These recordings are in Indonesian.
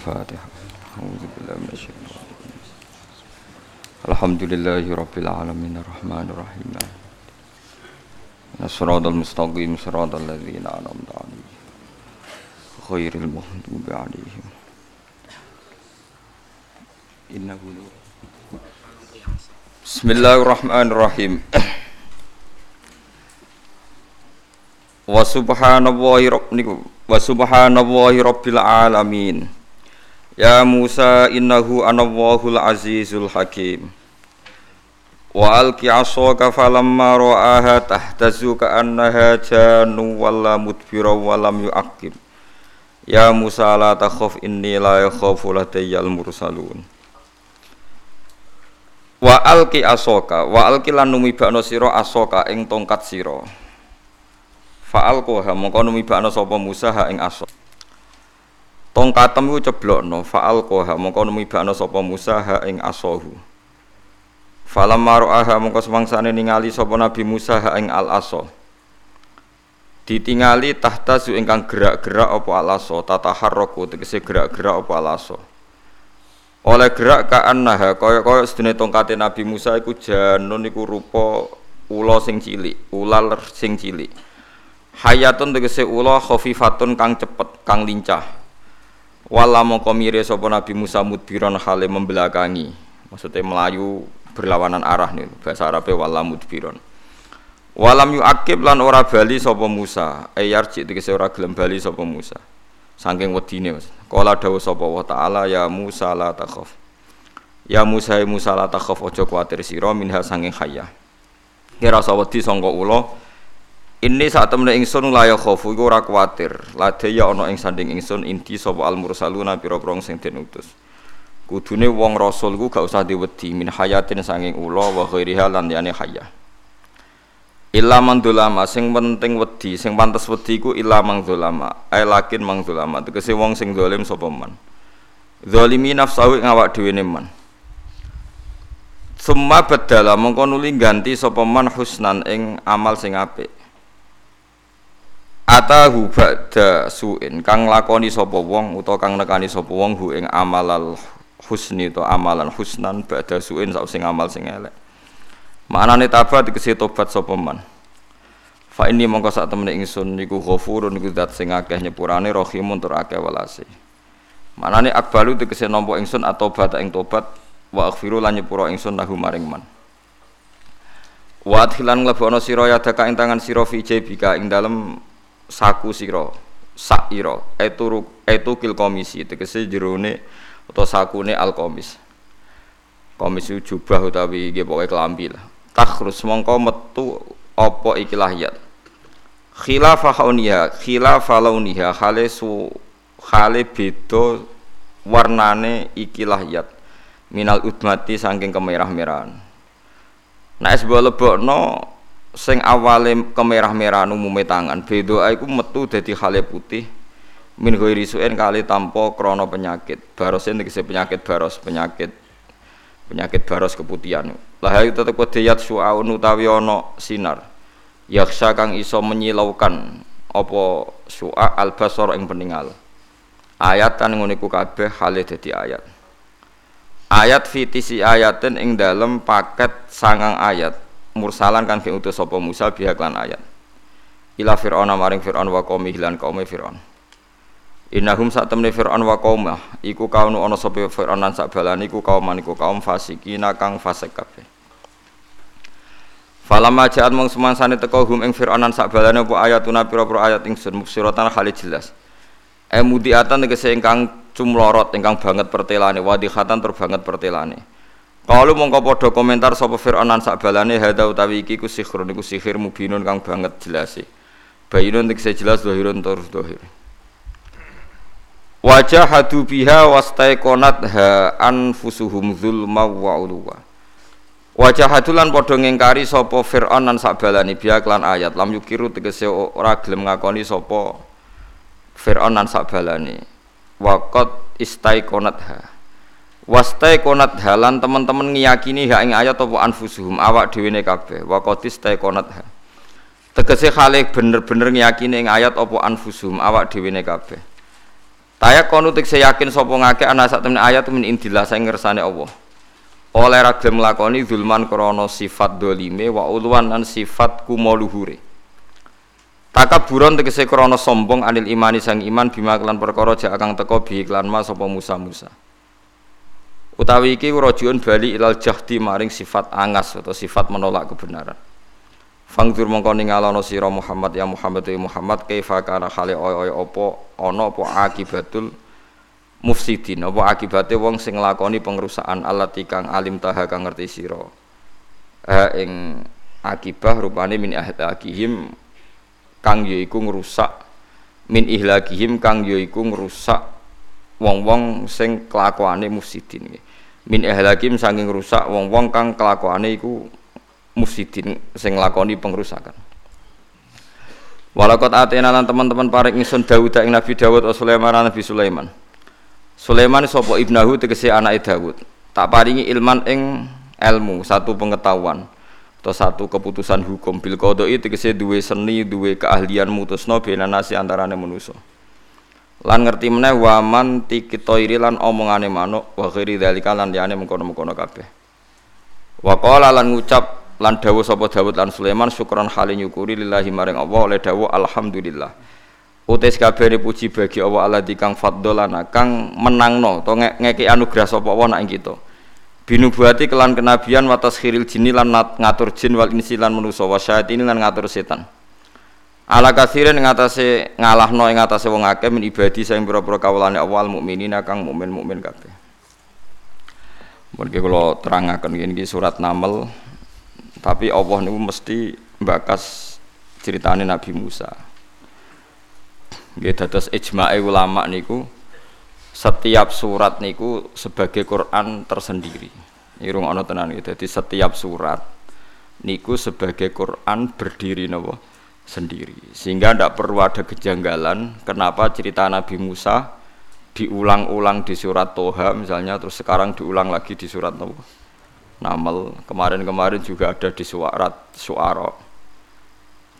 الفاتحة. أعوذ بالله من الشيطان الحمد لله رب العالمين الرحمن الرحيم. الصراط المستقيم صراط الذين أنعمت عليهم. غير المغضوب عليهم. إنه بسم الله الرحمن الرحيم. wa subhanallahi niku wa subhanallahi rabbil alamin ya Musa innahu anallahul azizul hakim. Wa alqi asaka falamma ra'aha tahtazu ka'annaha jannu walla mudbira wa lam yu'aqib ya Musa la takhaf inni la yakhafu ladayyal mursalun. Wa alqi asaka wa alqi lan numibakno sira asaka ing tongkat sira. Fa'al koha mongko numibakno sapa Musa ha ing aso. Tongkatem iku ceblokno fa'al koha mongko numibakno sapa Musa ha ing asohu. Falam maru'aha mongko semangsane ningali sapa Nabi Musa ha ing al aso. Ditingali tahta su ingkang gerak-gerak apa al aso, tataharraku tegese gerak-gerak apa al aso. Oleh gerak ka annaha kaya-kaya sedene tongkate Nabi Musa iku janun iku rupa ula sing cilik, ular sing cilik hayatun tegese ula khafifatun kang cepet kang lincah wala mongko mire sapa Nabi Musa mudbiron hale membelakangi. Maksudnya melayu berlawanan arah nih bahasa Arabnya wala mudbiron walam yuakib lan ora bali sapa Musa. Ayarji tegese ora gelem bali sapa Musa. Saking wedine Mas. Kala dawuh sapa wa taala ya Musa la takhaf. Ya Musa ya Musa la takhaf. Aja kuwatir sira minha saking hayah. Kira rasa wedi sangka ula ini saat temen ingsun layak khofu iku ora kuwatir. Lade ya ana ing sanding ingsun inti sapa al mursaluna pira-pira sing den utus. Kudune wong rasul ku gak usah diwedi min hayatin sanging ula wa ghairiha lan liyane hayah. Illa man dolama sing penting wedi, sing pantes wedi ku illa dolama. Ai lakin mang dolama tegese wong sing zalim sapa man. Zalimi nafsahu ing awak dhewe man. Summa badala mongko nuli ganti sapa man husnan ing amal sing apik atahu ba'da suin. Kang lakoni sapa wong utawa kang nekani sapa wong hu ing amalal husni to amalan husnan ba'da suin sak sing amal sing elek. Manane tabat dikese tobat sapa man? Fa ini mongko sak temene ingsun niku ghafurun niku zat sing akeh nyepurane rahimun tur akeh welase manane akbalu dikese nampa ingsun atobat ing tobat wa aghfiru lan nyepura ingsun lahu maring man. Wa adhilan nglebono sira ya daka ing tangan sira fi jebika ing dalem saku sira sak ira etu etu kil komisi tegese jerone utawa sakune al komis. Komis jubah utawi nggih pokoke klambi lah. Takhrus mongko metu apa iki lahyat khilafa hauniha khilafa launiha khale su khale beda warnane iki lahyat minal udmati saking kemerah-merahan. Nek nah, sebab lebokno sing awale kemerah-merahan umume tangan beda iku metu dadi hale putih. Min ghairi suen kali tanpa krana penyakit. Barosen tegese penyakit baros penyakit. Penyakit baros keputihan. Lah itu tetep kodeyat suaun utawi ana sinar. Yaksa kang iso menyilaukan apa su'a al basar ing peningal ayat kan ngono iku kabeh hale dadi ayat. Ayat fitisi ayatin ing dalem paket sangang ayat mursalan kan fi utus sapa Musa biha lan ayat. Ila fir'auna maring fir'aun wa qaumi lan kaum fir'aun. Innahum sak temne fir'aun wa qaumah iku kaunu ana sapa fir'aun lan sak balane iku kaum iku kaum fasikina kang fasik kabeh. Falamma ja'at mung semansane teka hum ing fir'aun lan sak balane apa ayatuna pira-pira ayat ingsun mufsiratan khalid jelas. Emudiatan tegese ingkang cumlorot ingkang banget pertelane wadihatan tur banget pertelane kalau mongko padha komentar sapa Firaun lan sakbalane hada utawi iki ku sihir niku sihir mubinun kang banget jelas e. Bayinun tegese jelas zahirun tur zahir. Wajah hadu biha wastaiqonat ha anfusuhum zulma wa ulwa. Wajah hadulan padha ngingkari sapa Firaun lan sakbalane biha lan ayat lam yukiru tegese ora gelem ngakoni sapa Firaun lan sakbalane. Waqat istaiqonat ha wastai konat halan teman-teman ngiyakini ha ing ayat apa anfusuhum awak dhewe ne kabeh wa konat ha tegese khalik bener-bener ngiyakini ing ayat apa anfusuhum awak dhewe ne kabeh Tayak kono tekse yakin sapa ngake ana sak temen ayat min indillah sing ngersane Allah. Oleh ra gelem lakoni zulman krana sifat dolime wa ulwan lan sifat kumoluhure. Takaburon tegese krana sombong anil imani sang iman bima kelan perkara jak kang teko bi iklan ma sapa Musa Musa. Utawi iki rajiun bali ilal jahdi maring sifat angas atau sifat menolak kebenaran. Fangdur mongko ningalono sira Muhammad ya Muhammad ya Muhammad kaifa kana khali oy oy apa ana apa akibatul mufsidin apa akibate wong sing nglakoni pengrusakan alat kang alim taha kang ngerti sira. Eh ing akibah rupane min ahlakihim kang yaiku ngrusak min ihlakihim kang yaiku ngrusak wong-wong sing kelakuane mufsidin. Min ihlakim saking rusak wong-wong kang kelakuane iku mufsidin sing lakoni pengrusakan. Walakot atena lan teman-teman paring ingsun Dawud ing Nabi Dawud wa Sulaiman Nabi Sulaiman. Sulaiman sapa ibnahu tegese anake Dawud. Tak paringi ilman ing ilmu, satu pengetahuan atau satu keputusan hukum bil qodoi tegese duwe seni, duwe keahlian mutusno bena nasi antarane manusa. Lan ngerti meneh waman tikitoiri lan omongane manuk wa ghairi dzalika lan liyane mengkono-mengkono kabeh. Wa qala lan ngucap lan dawuh sapa Dawud lan Sulaiman syukron hale nyukuri lillahi maring Allah oleh dawuh alhamdulillah. Utis kabeh puji bagi Allah Allah kang faddolana kang menangno to ngeki anugerah sapa Allah nak kita. Binubuati kelan kenabian watas khiril jini lan ngatur jin wal insi lan manusa wa ini lan ngatur setan ala kasirin ing atase ngalahno ing atase wong akeh min ibadi sing pira-pira kawulane Allah mukminina kang mukmin mukmin kabeh Mungkin kalau terangakan ini surat Naml tapi Allah niku mesti bakas ceritane Nabi Musa. Nggih dados ijma'i ulama niku setiap surat niku sebagai Quran tersendiri. Irung ana tenan gitu. Jadi setiap surat niku sebagai Quran berdiri napa sendiri. Sehingga tidak perlu ada kejanggalan kenapa cerita Nabi Musa diulang-ulang di surat Toha misalnya terus sekarang diulang lagi di surat Namal kemarin-kemarin juga ada di surat suara.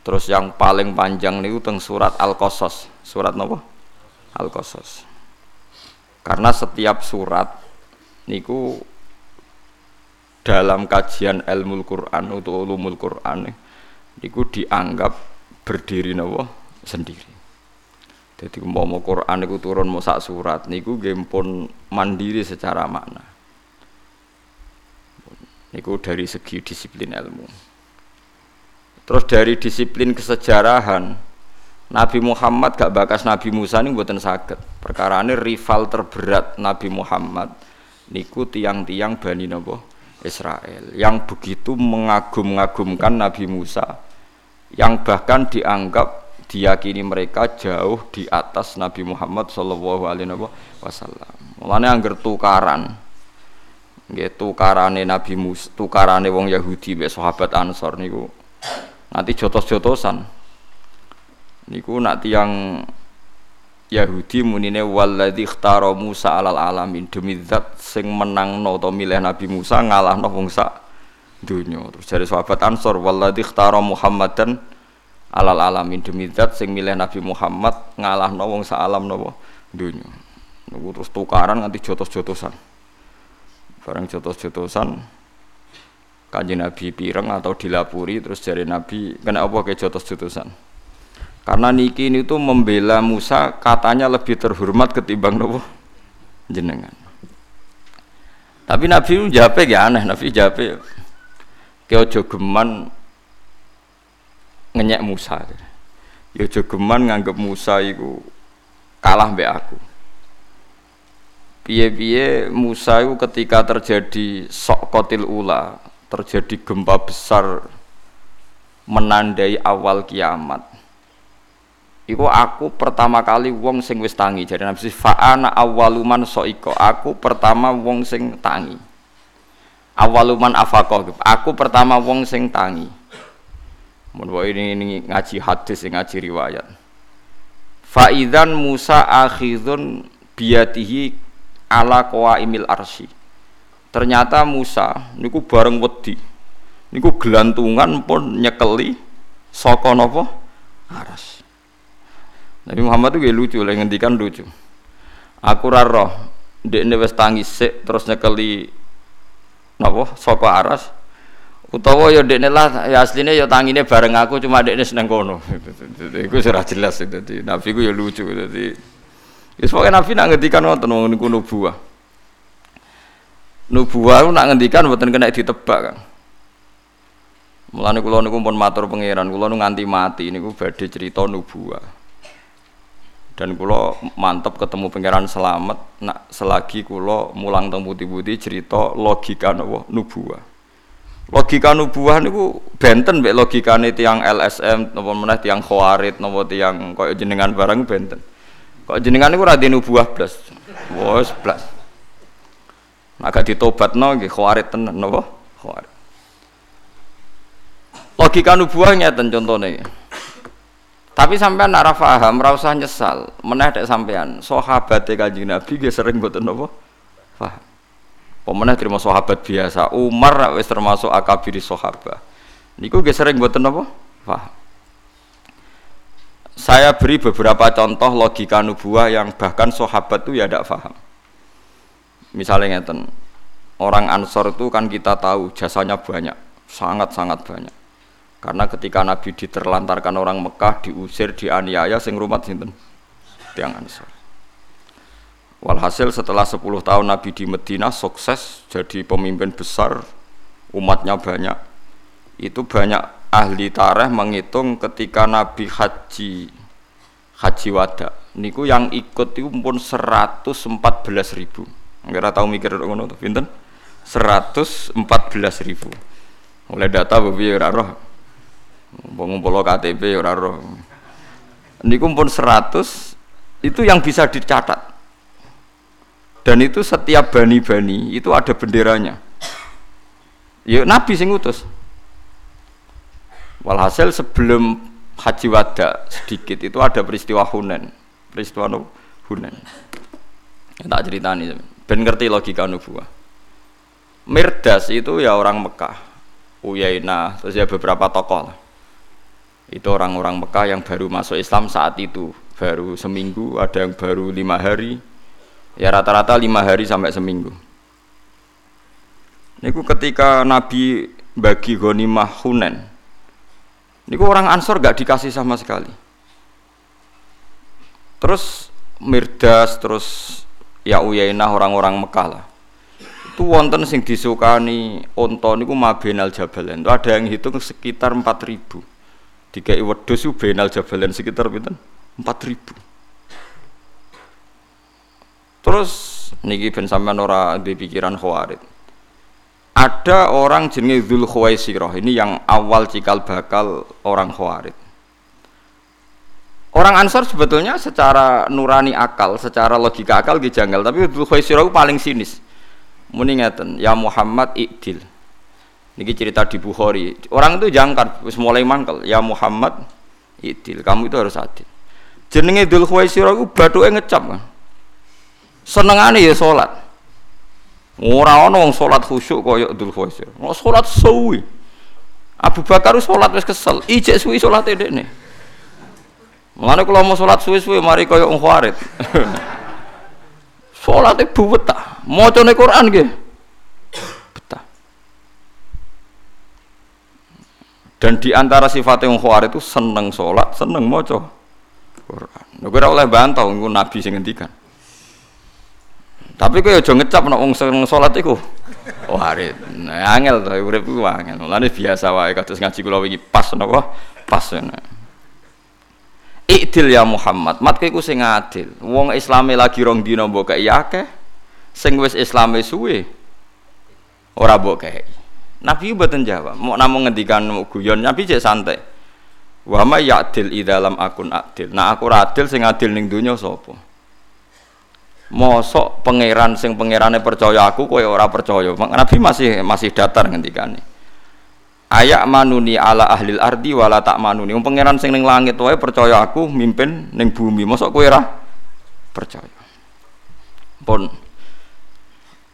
Terus yang paling panjang nih teng surat Al-Qasas. Surat apa? Al-Qasas. Karena setiap surat niku dalam kajian ilmu Quran atau ulumul Quran niku dianggap berdiri nawa sendiri. Jadi mau mau Quran niku turun mau sak surat niku gempon mandiri secara makna. Niku dari segi disiplin ilmu. Terus dari disiplin kesejarahan Nabi Muhammad gak bakas Nabi Musa ini buatan sakit perkara ini rival terberat Nabi Muhammad niku tiang-tiang Bani Nabi Israel. Yang begitu mengagum-agumkan Nabi Musa yang bahkan dianggap diyakini mereka jauh di atas Nabi Muhammad Shallallahu Alaihi Wasallam. Mulanya angger tukaran, nggih tukarane Nabi Musa tukarane wong Yahudi mek sahabat Ansor niku. Nanti jotos-jotosan. Niku nak yang Yahudi munine walladzi ikhtara Musa alal alamin. Demi zat sing menangno to milih Nabi Musa ngalahno wong sak donya terus dari sahabat Ansor walladzi ikhtara Muhammadan alal alamin. Demi zat sing milih Nabi Muhammad ngalahno wong alam napa niku terus tukaran nganti jotos-jotosan. Barang jotos-jotosan kanji Nabi pireng atau dilapuri terus dari Nabi kena apa ke jotos-jotosan? Karena niki ini tuh membela Musa katanya lebih terhormat ketimbang nopo? Jenengan. Tapi Nabi itu jawab ya aneh Nabi jawab ke ojo geman ngenyek Musa. Ya ojo geman nganggep Musa itu kalah be aku. Piye-piye Musa itu ketika terjadi sok kotil ula terjadi gempa besar menandai awal kiamat. Iku aku pertama kali wong sing wis tangi. Jadi nabi fa'ana awaluman soiko. Aku pertama wong sing tangi awaluman afakoh. Aku pertama wong sing tangi. Mun ini, ini ngaji hadis ngaji riwayat. Faidan Musa akhidun biatihi ala imil arsi. Ternyata Musa niku bareng wedi. Niku gelantungan pun nyekeli saka napa? Aras. Nabi Muhammad itu lucu lah ngendikan lucu. Aku ra roh ndekne wis tangi sik terus nyekeli napa saka aras. Utawa ya dekne lah ya asline ya tangine bareng aku cuma dekne seneng kono. Iku ora jelas dadi nabi ku ya lucu dadi wis pokoke nabi nak ngendikan wonten niku nubuah. Nubuah nak ngendikan mboten kena ditebak kan Mulane kula niku pun matur pangeran, kula nu nganti mati niku badhe cerita nubuah dan kulo mantep ketemu pangeran selamat nak selagi kulo mulang teng putih-putih cerita logika nopo nubuah. Logika nubuah niku benten mbek logikane tiang LSM nopo meneh tiang khawarid nopo tiang koyo jenengan barang benten. Kok jenengan niku ora nubuah blas? Wes blas. Agak ditobatno nggih khawarid tenan nopo? Khawarid. Logika nubuah ngeten contone tapi sampean ora paham, ora usah nyesal. Meneh dek sampean, sahabat Kanjeng Nabi nggih sering mboten napa? Paham. Pemenah terima sahabat biasa. Umar wis termasuk akabiri sahabat. Niku nggih sering mboten napa? Paham. Saya beri beberapa contoh logika nubuah yang bahkan sahabat itu ya tidak paham. Misalnya ngeten, orang Ansor itu kan kita tahu jasanya banyak, sangat-sangat banyak. Karena ketika Nabi diterlantarkan orang Mekah, diusir, dianiaya, sing rumah sinten? Tiang Ansor. Walhasil setelah 10 tahun Nabi di Medina sukses jadi pemimpin besar, umatnya banyak. Itu banyak ahli tareh menghitung ketika Nabi haji haji wada. Niku yang ikut itu pun 114 ribu. Enggak tahu mikir ngono tuh, pinten? 114 ribu. Mulai data bebi roh ngumpul KTP ora roh. Niku pun 100 itu yang bisa dicatat. Dan itu setiap bani-bani itu ada benderanya. Ya Nabi sing utus. Walhasil sebelum haji wada sedikit itu ada peristiwa Hunen. Peristiwa Hunen. Ya, tak cerita nih, ben ngerti logika nubuah. Mirdas itu ya orang Mekah, Uyainah, terus ya beberapa tokoh lah itu orang-orang Mekah yang baru masuk Islam saat itu. Baru seminggu ada yang baru lima hari. Ya rata-rata lima hari sampai seminggu. Niku ketika Nabi bagi ghanimah Hunen Niku orang Ansor gak dikasih sama sekali. Terus Mirdas terus ya Uyainah orang-orang Mekah lah. Itu wonten sing disukani onto niku mabenal jabalen itu ada yang hitung sekitar 4000 dikai wedhus ku benal jabalan sekitar pinten 4000 terus niki ben sampean ora di pikiran khawarid ada orang jenenge Dzul Khuwaisirah ini yang awal cikal bakal orang khawarid Orang Ansor sebetulnya secara nurani akal, secara logika akal janggal, tapi Dzul Khuwaisirah paling sinis. Muni ya Muhammad ikdil. Niki cerita di Bukhari. Orang itu jangkar, wis mulai mangkel. Ya Muhammad, idil. Kamu itu harus adil. Jenenge Dzul Khuwaisirah iku bathuke ngecap kan. Senengane ya salat. Ora ana wong salat khusyuk kaya Dzul Khuwaisirah. Mau salat suwi. Abu Bakar salat wis kesel, ijek suwi salate dekne. Mulane kalau mau salat suwi-suwi mari kaya wong Khawarid. Salate buwet ta. Macane Quran nggih. Dan di antara sifat yang khawarij itu seneng sholat, seneng moco Quran. Gue oleh bantau, gue nabi sing ngendikan. Tapi kau jangan ngecap nak wong seneng sholat itu. Khawarij. Nah, angel tuh, urip ku angel. Mulane biasa wae kados ngaji kula wingi pas napa? Pas. Nah. Ikdil ya Muhammad, mat kowe sing adil. Wong Islame lagi rong dina mbok kei akeh. Sing wis Islame suwe ora mbok. Nabi buatan jawab, mau namun ngendikan guyon, Nabi cek santai. Wa ma ya'dil dalam akun adil. Nah aku adil sing adil ning donya sapa? Mosok pangeran sing pangerane percaya aku kowe ora percaya. Nabi masih masih datar ngendikane. Ayak manuni ala ahlil ardi wala tak manuni. Wong pangeran sing ning langit wae percaya aku mimpin ning bumi. Mosok kowe ora percaya. Pun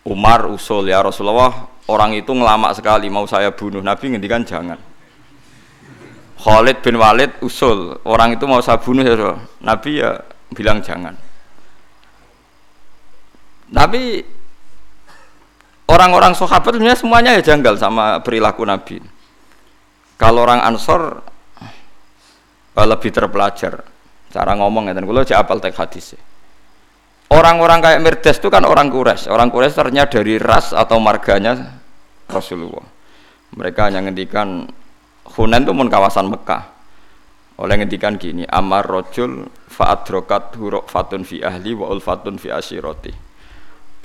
Umar usul ya Rasulullah orang itu ngelamak sekali mau saya bunuh. Nabi ngendikan jangan. Khalid bin Walid usul. Orang itu mau saya bunuh ya Nabi ya bilang jangan. Tapi orang-orang sahabat semuanya ya janggal sama perilaku Nabi. Kalau orang Ansor eh, lebih terpelajar. Cara ngomong ya dan kalau apal teks hadis. Orang-orang kayak Mirdas itu kan orang Quraisy. Orang Quraisy ternyata dari ras atau marganya Rasulullah. Mereka hanya ngendikan Hunan itu pun kawasan Mekah. Oleh ngendikan gini, amar rojul fa'adrokat huruk fatun fi ahli wa ulfatun fi asyiroti.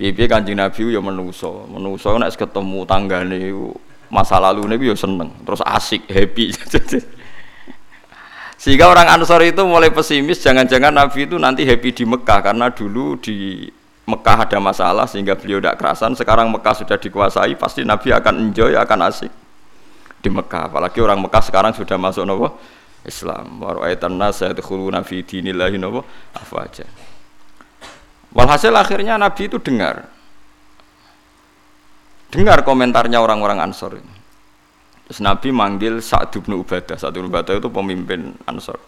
Piye kanjeng Nabi ya menuso, menuso nek ketemu tanggane masa lalu nih ya seneng, terus asik, happy. Sehingga orang Ansor itu mulai pesimis, jangan-jangan Nabi itu nanti happy di Mekah karena dulu di Mekah ada masalah sehingga beliau tidak kerasan. Sekarang Mekah sudah dikuasai, pasti Nabi akan enjoy, akan asik di Mekah. Apalagi orang Mekah sekarang sudah masuk nopo Islam. Waru'aitan nas yadkhuluna fi dinillahi nopo aja. Walhasil akhirnya Nabi itu dengar dengar komentarnya orang-orang Ansor ini. Terus Nabi manggil Sa'd bin Ubadah. Sa'd bin Ubadah itu pemimpin Ansor.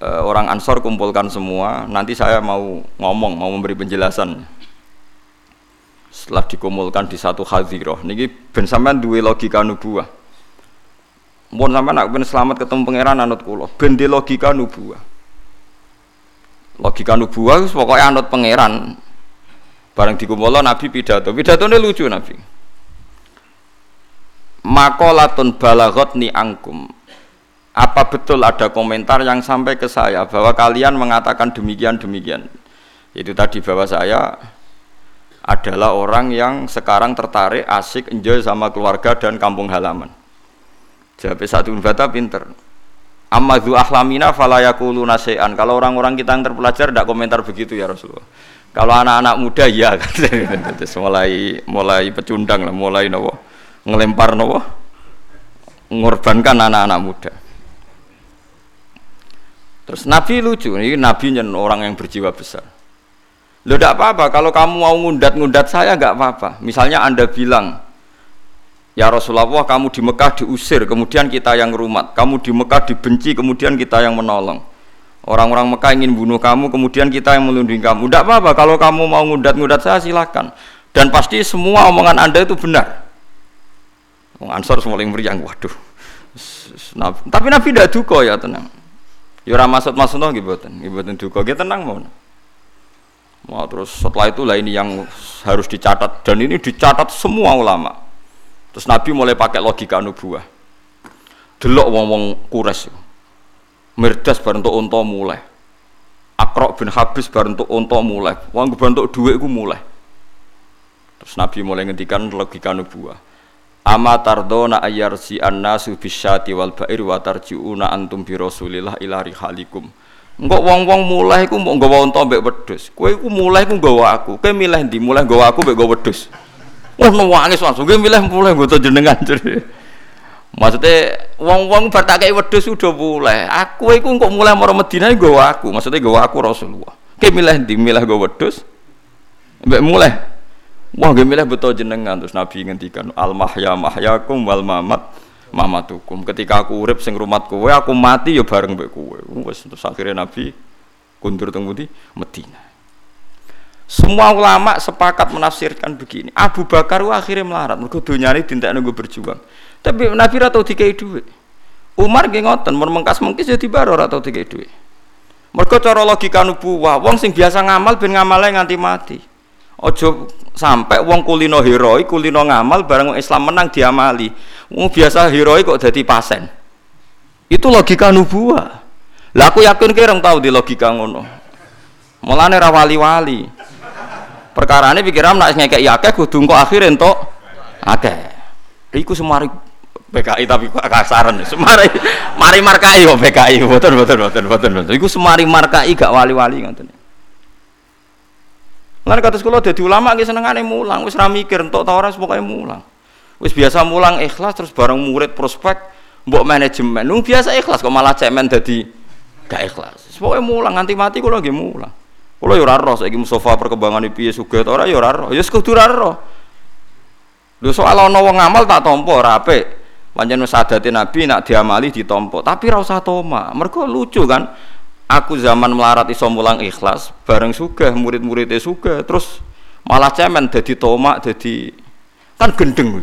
E, orang Ansor kumpulkan semua. Nanti saya mau ngomong, mau memberi penjelasan. Setelah dikumpulkan di satu hadiroh. Niki ben sampean duwe logika nubuah. Mun sampean nak ben selamat ketemu pangeran anut kula. Ben di logika nubuah. Logika nubuah pokoknya anut pangeran. Bareng dikumpul Nabi pidato. Pidato ini lucu Nabi makolatun ni angkum. Apa betul ada komentar yang sampai ke saya bahwa kalian mengatakan demikian demikian? Itu tadi bahwa saya adalah orang yang sekarang tertarik asik enjoy sama keluarga dan kampung halaman. Jawab satu bata pinter. Amadu ahlamina falayakulu nasean. Kalau orang-orang kita yang terpelajar tidak komentar begitu ya Rasulullah. Kalau anak-anak muda ya mulai mulai pecundang lah, mulai nopo ngelempar nopo ngorbankan anak-anak muda. Terus Nabi lucu ini Nabi nyen orang yang berjiwa besar. Lo tidak apa-apa kalau kamu mau ngundat-ngundat saya nggak apa-apa. Misalnya anda bilang Ya Rasulullah kamu di Mekah diusir kemudian kita yang rumat. Kamu di Mekah dibenci kemudian kita yang menolong. Orang-orang Mekah ingin bunuh kamu kemudian kita yang melindungi kamu. Tidak apa-apa kalau kamu mau ngundat-ngundat saya silahkan dan pasti semua omongan anda itu benar Ansor yang meriang, waduh. Tapi Nabi tidak duka ya tenang. Ya ora maksud maksud no giboten, giboten duka, kita tenang mau. Wah, terus setelah itu lah ini yang harus dicatat dan ini dicatat semua ulama. Terus Nabi mulai pakai logika nubuah. Delok wong-wong kures. Mirdas bareng untuk unta mulai. Akrok bin Habis bareng untuk unta mulai. Wong bentuk duit ku mulai. Terus Nabi mulai ngendikan logika nubuah Ama tardona ayarsi annasu bisyati wal bair wa tarjiuna antum bi Rasulillah ila rihalikum. Engko wong-wong mulai iku mbok nggawa unta mbek wedhus. Kowe iku mulai iku nggawa aku. Kowe milih ndi? Mulai nggawa aku mbek nggawa wedhus. Wah nangis langsung kowe milih mulai nggo jenengan jere. Maksudnya wong-wong bar tak kei wedhus udah mulai. Aku iku kok mulai marang Madinah nggawa aku. Maksudnya nggawa aku Rasulullah. Kowe milih ndi? Milih nggawa wedhus? Mbek mulai Wah, gue milih betul jenengan terus Nabi ngendikan al mahya mahyakum wal mamat mamatukum. Ketika aku urip sing rumat kowe, aku mati ya bareng mbek kowe. Wes terus akhirnya Nabi kundur teng pundi? Medina. Semua ulama sepakat menafsirkan begini. Abu Bakar akhirnya melarat, mergo donyane dintekno nunggu berjuang. Tapi Nabi ra tau dikai dhuwit. Umar nggih ngoten, mun mengkas mengkis ya dibaro ora tau dikai dhuwit. Mergo cara logika nubuwah, wong sing biasa ngamal ben ngamale nganti mati. Ojo sampai wong kulino heroik, kulino ngamal bareng Islam menang diamali. Wong biasa heroik kok jadi pasen. Itu logika nubuah. Lah aku yakin kira tahu di logika ngono. Mulane ra wali-wali. Perkarane pikiran nek ngekek akeh kudu engko akhir entuk akeh. Iku semari PKI tapi kasaran semari mari markai kok PKI betul betul betul betul betul. Iku semari markai gak wali-wali ngoten. Lan kata sekolah dadi ulama nggih senengane mulang, wis ra mikir entuk ta ora mulang. Wis biasa mulang ikhlas terus bareng murid prospek mbok manajemen. Nung biasa ikhlas kok malah cemen dadi gak ikhlas. Pokoke mulang nganti mati kula nggih mulang. Kula yo ora roh Mustofa perkembangan piye sugih ta ora yo ora roh. Ya ora roh. Lho soal ana wong tak tampa ora apik. Pancen Nabi nak diamali ditampa, tapi ora usah toma. Mergo lucu kan aku zaman melarat iso mulang ikhlas bareng sugih murid-muridnya sugih terus Malah cemen jadi tomak, jadi kan gendeng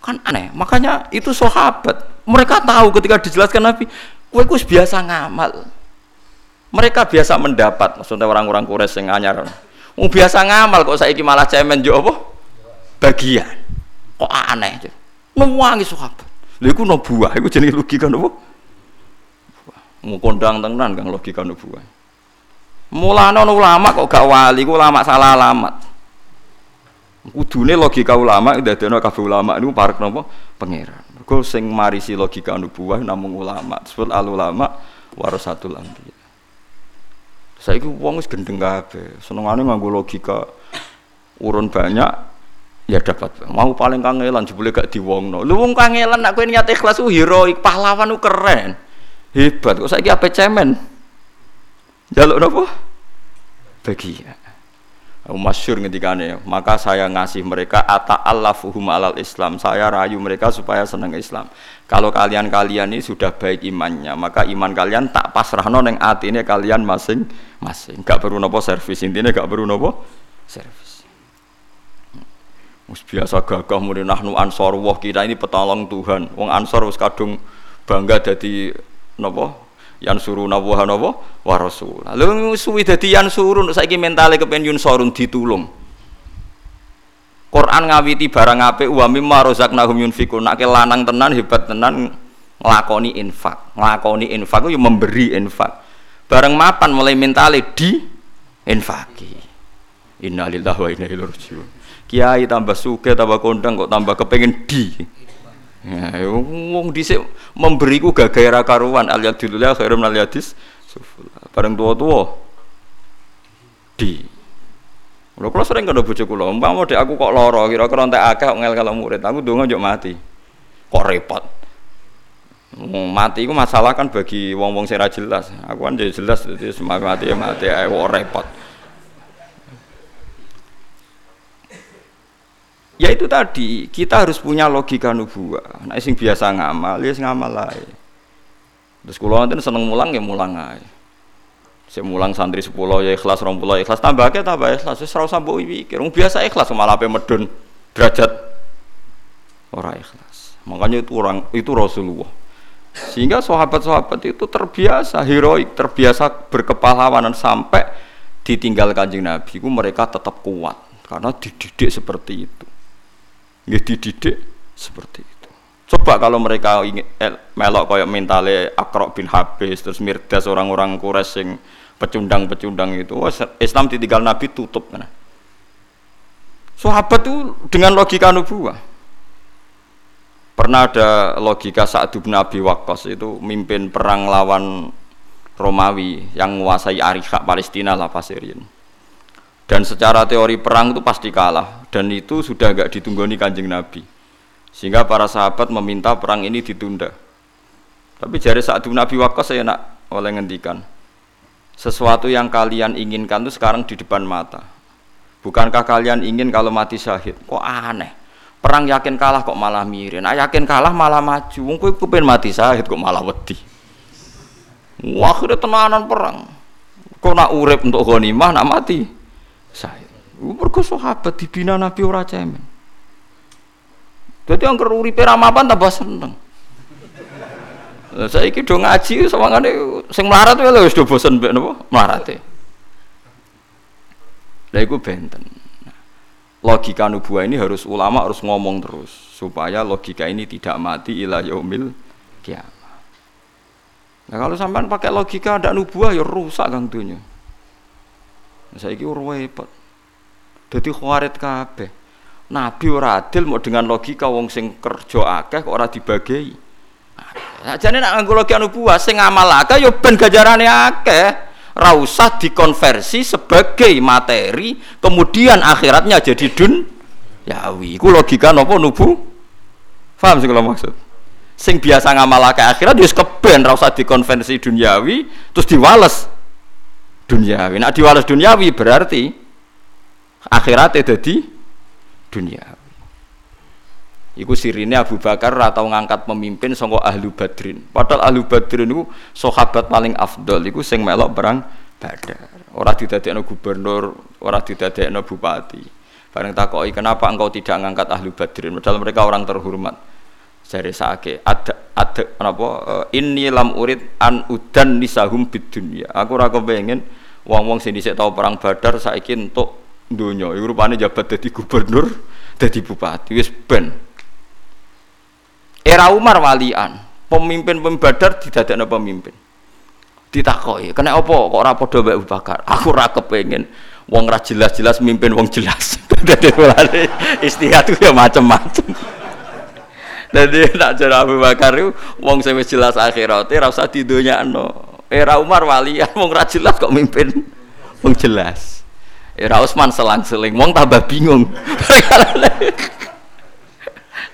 Kan aneh. Makanya itu sahabat. Mereka tahu ketika dijelaskan Nabi, kowe biasa ngamal. Mereka biasa mendapat, maksudnya orang-orang Quraisy yang anyar. Mau biasa ngamal kok saiki malah cemen jo apa? Bagian. Kok aneh. Nuwangi sahabat. Lha iku no buah, iku jenenge logika nopo? Mau kondang tenan kang logika nubuah. Mulane ulama kok gak wali, ku ulama salah alamat. Kudune logika ulama dadekno kabeh ulama niku parek napa? Pangeran. Mergo sing marisi logika nubuah namung ulama. Disebut al ulama warasatul anbiya. Saiki wong wis gendeng kabeh. Senengane nganggo logika urun banyak ya dapat. Mau paling kangelan jebule gak diwongno. Lu wong kangelan nek kowe niat ikhlas ku heroik, pahlawan ku keren. Hebat. Kok saiki ape cemen. Jaluk napa? Bagia. masyur ngendikane maka saya ngasih mereka ata'allafuhum alal Islam. Saya rayu mereka supaya senang Islam. Kalau kalian-kalian ini sudah baik imannya maka iman kalian tak pasrahno neng ini kalian masing-masing. Gak perlu nopo servis intinya gak perlu nopo servis. Mus biasa gagah muni nahnu ansor. Wah kita ini petolong Tuhan. Wong ansor wis kadung bangga jadi nopo yang suruh nawa nawa wa. Lalu suwi dadi yang suruh saiki mentale kepen yun sorun ditulung. Quran ngawiti barang apik wa mimma razaqnahum yunfikun. Nek lanang tenan hebat tenan nglakoni infak. Nglakoni infak yo memberi infak. Bareng mapan mulai mentale di infaki. Innalillahi wa inna ilaihi. Kiai tambah suke tambah kondang kok tambah kepengen di. Ya, wong dhisik memberiku gagaya karuan al yadillah khairum al bareng tua-tua di Lho kula sering kena bojo kula, umpama dek aku kok lara, kira-kira entek akeh ngel kalau murid, aku donga njuk mati. Kok repot. Mati itu masalah kan bagi wong-wong sing jelas. Aku kan jelas jadi mati ya mati ae kok repot. Ya itu tadi, kita harus punya logika nubuah. Nah, sing biasa ngamal, ya ngamal ae. Terus kula nanti seneng mulang ya mulang ae. Saya mulang santri 10 ya ikhlas, 20 ya ikhlas, tambah ke tambah ikhlas, ora usah mbok pikir. biasa ikhlas malah ape medun derajat ora ikhlas. Makanya itu orang itu Rasulullah. Sehingga sahabat-sahabat itu terbiasa heroik, terbiasa berkepahlawanan sampai ditinggal kanjeng Nabi, mereka tetap kuat karena dididik seperti itu nggih dididik seperti itu. Coba kalau mereka ingin eh, melok kayak mentale Akrok bin Habis terus Mirdas orang-orang Quraisy sing pecundang-pecundang itu, oh, Islam ditinggal Nabi tutup kan. Sahabat itu dengan logika nubuah. Pernah ada logika saat bin Abi Waqqas itu mimpin perang lawan Romawi yang menguasai Arika Palestina lah Pasirian dan secara teori perang itu pasti kalah. Dan itu sudah agak ditunggoni kanjeng Nabi. Sehingga para sahabat meminta perang ini ditunda. Tapi jari saat Nabi Waqqas saya nak oleh ngendikan sesuatu yang kalian inginkan itu sekarang di depan mata. Bukankah kalian ingin kalau mati syahid? Kok aneh. Perang yakin kalah kok malah mirin nah yakin kalah malah maju. Wong kowe kepen mati syahid kok malah wedi. Wah akhirnya tenanan perang. Kok nak urip untuk ghanimah nak mati saya. Mergo sahabat dibina Nabi ora cemen. Dadi angker uripe ramapan tambah seneng. Lah saiki do ngaji sawangane sing melarat wae wis do bosen mbek napa melarate. Lah iku benten. Logika nubuah ini harus ulama harus ngomong terus supaya logika ini tidak mati ila yaumil kiamat. Nah kalau sampean pakai logika ada nubuah ya rusak dunia. Saiki repot. Dadi khawarit kabeh. Nabi ora adil mau dengan logika wong sing kerja akeh ora dibagi. Jane nak nganggo logika nubuah sing ngamal akeh ya ben ganjarane akeh. Ra usah dikonversi sebagai materi, kemudian akhiratnya jadi dun yawi. Iku logika napa nubu? Paham sing kalau maksud? Sing biasa ngamal akeh akhirat ya keben ra usah dikonversi duniawi terus diwales duniawi. Nak diwales duniawi berarti akhirat jadi dunia. Iku sirine Abu Bakar atau ngangkat pemimpin sangka ahlu badrin. Padahal ahlu badrin itu sahabat paling afdol. Iku sing melok perang badar. ora didadekno gubernur, ora didadekno bupati. Bareng takoki kenapa engkau tidak ngangkat ahli badrin padahal mereka orang terhormat. Jare sake ada ada apa eh, inni lam urid an udan nisahum bid dunya. Aku ora kepengin wong-wong sing dhisik tau perang Badar saiki entuk donya. Iku rupane jabat dadi gubernur, dadi bupati wis ben. Era Umar walian, pemimpin pemimpin Badar didadekno pemimpin ditakoki kena apa kok ora padha Abu Bakar aku ora kepengin wong ra jelas-jelas mimpin wong jelas mulane istihad ya macem-macem dadi tak jare Abu Bakar itu wong sing wis jelas akhirate ora usah didonyakno. Era Umar walian wong ra jelas kok mimpin. Wong jelas. Era Utsman selang-seling wong tambah bingung.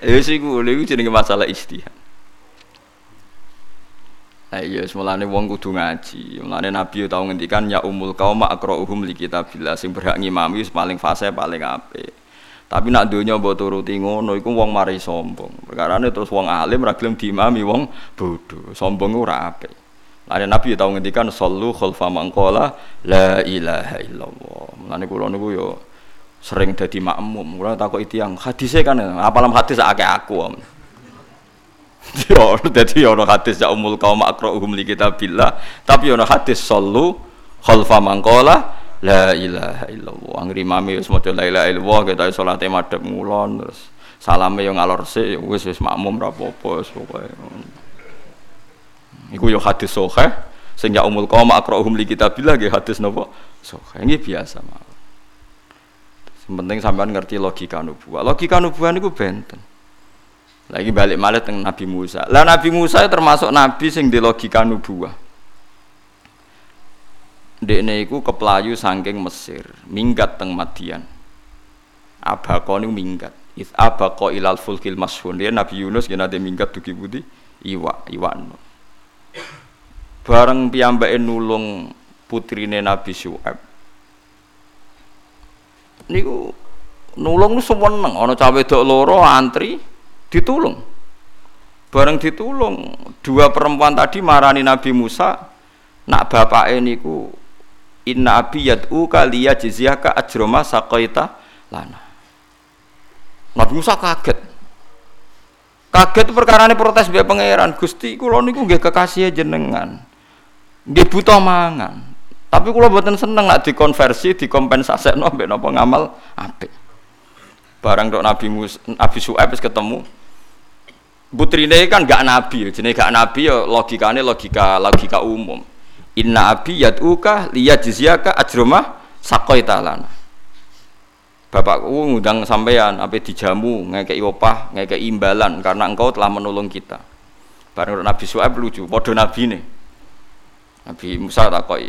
Ya sih gue iku jenenge masalah istihad Nah iya semulane wong kudu ngaji. Mulane Nabi tau ngendikan ya umul kaum akrauhum li kitabillah. Sing berhak ngimami paling fase paling apik. Tapi nak donya mbok turuti ngono iku wong mari sombong. Perkarane terus wong alim ra diimami wong bodho. Sombong ora apik. Lane Nabi tau ngendikan sallu khalfa mangqala la ilaha illallah. Mulane kula niku yo sering dadi makmum. Kula takoki tiyang hadise kan apalam hadis akeh aku. Yo, dadi ono hadis ya umul kaum akrauhum li kitabillah, tapi ono hadis sallu khalfa mangqala la ilaha illallah. Angger imame wis maca la ilaha illallah kita salate madhep ngulon terus salame yo ngalor sik wis wis makmum ra apa-apa wis pokoke. Iku yo hadis sahih sing ya umul kaum akrauhum li kitabillah nggih hadis napa? Sahih. Nggih biasa mawon. Yang penting sampean ngerti logika nubuah. Logika nubuah niku benten. Lagi balik malah teng Nabi Musa. Lah Nabi Musa termasuk nabi sing di logika nubuah. Dekne iku keplayu saking Mesir, minggat teng Madian. Abako niku minggat. Is abako ilal fulkil mashhun. Dia Nabi Yunus kena nate minggat dugi budi iwa, iwa Bareng piyambake nulung putrine Nabi Syuaib. Niku nulung seneng ana cawe wedok loro antri ditulung bareng ditulung dua perempuan tadi marani Nabi Musa nak bapak ini ku inna abi yad'u kaliya jizyaka ajroma saqaita lana. Nabi Musa kaget. Kaget perkara ini protes biar pangeran. Gusti kula niku nggih kekasih jenengan. Nggih buta mangan. Tapi kula mboten seneng nak dikonversi dikompensasi mbek napa ngamal apik. Barang dok Nabi Musa Nabi Su'aib ketemu. Putrine kan gak nabi jenenge gak nabi ya logikane logika logika umum inna abi yad'uka liyajziyaka ajrama saqaita lana. Bapakku ngundang sampean apa dijamu ngekei opah ngekei imbalan karena engkau telah menolong kita. Bareng Nabi Su'aib lucu nabi nih Nabi Musa takoi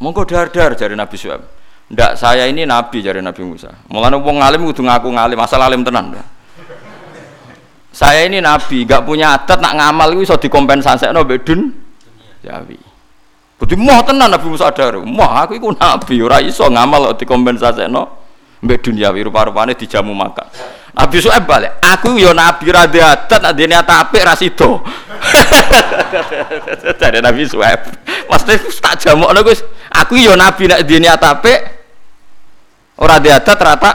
monggo dar-dar jari Nabi Su'aib ndak saya ini nabi jari Nabi Musa. Mulane wong ngalim kudu ngaku ngalim asal alim tenan. Ya saya ini nabi, gak punya adat nak ngamal itu bisa dikompensasi no bedun Jawi. Budi moh tenan Nabi Musa sadar, moh aku itu nabi, ora iso ngamal kok dikompensasi no bedun Jawi rupa-rupane dijamu makan. Nabi Su'aib balik, aku yo nabi rada adat, nak dene apik ra sida. Dari Nabi Su'aib. Maksudnya tak jamu Gus, aku yo nabi nak dene apik ora adat rata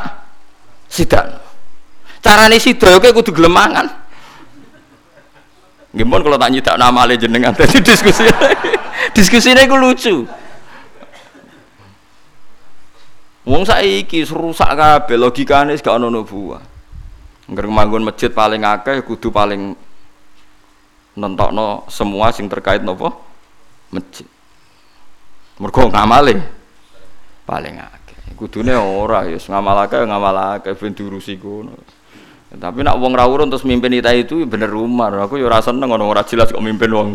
sidan. Carane sida oke kudu gelem mangan. Gimana kalau tak nyitak nama ale jenengan tadi diskusi. Diskusine iku lucu. Wong saiki rusak kabeh logikane gak ono nubuah. Ngger manggon masjid paling akeh kudu paling nentokno semua sing terkait nopo masjid. Mergo ngamale paling akeh. Kudune ora ya ngamal akeh ngamal akeh ben diurusi kono. Tapi nak wong ra urun terus mimpin kita itu bener rumah. Aku ya ora seneng ono ora jelas kok mimpin wong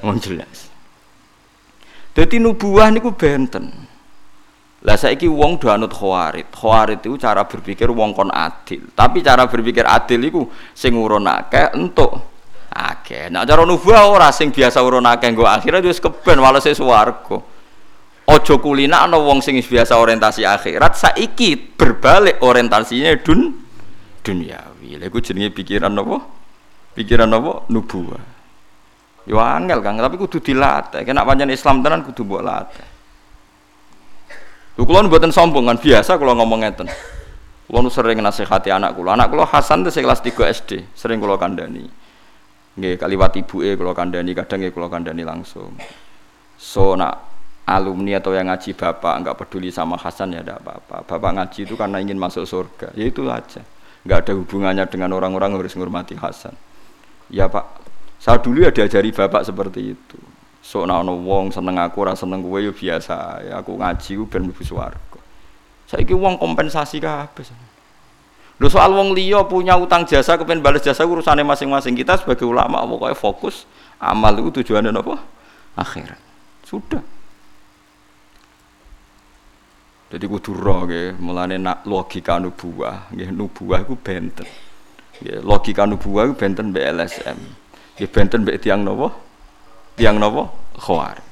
wong jelas. Dadi nubuah niku benten. Lah saiki wong do anut khawarit. Khawarit itu cara berpikir wong kon adil. Tapi cara berpikir adil iku sing urun akeh entuk akeh. Nak cara nubuah ora sing biasa urun akeh nggo akhirat wis keben walese swarga. Ojo kulina ana wong sing biasa orientasi akhirat saiki berbalik orientasinya dun duniawi. Lha iku jenenge pikiran apa? Pikiran apa? Nubuah. Yo angel Kang, tapi kudu dilatih. Kena pancen Islam tenan kudu mbok latih. Lho kula mboten sombong kan biasa kula ngomong ngeten. Kula sering nasihati anak kula. Anak kula Hasan itu kelas 3 SD, sering kula kandhani. Nggih kaliwat ibuke kula kandhani, kadang nggih kula kandhani langsung. So nak alumni atau yang ngaji bapak nggak peduli sama Hasan ya tidak apa-apa. Bapak ngaji itu karena ingin masuk surga, ya itu aja. Nggak ada hubungannya dengan orang-orang harus menghormati Hasan. Ya pak, saya dulu ya diajari bapak seperti itu. So ana wong seneng aku ora seneng kowe ya biasa. Ya aku ngaji ku ben mlebu swarga. Saiki wong kompensasi kabeh. Lho soal wong liya punya utang jasa kepen balas jasa urusane masing-masing. Kita sebagai ulama pokoknya fokus amal itu tujuannya apa? Akhirat. Sudah. Jadi kudu roh nggih, mulane nak logika nubuah, nggih nubuah iku benten. Nggih, logika nubuah iku benten mbek LSM. Nggih benten mbek tiang napa? tiang nopo khawar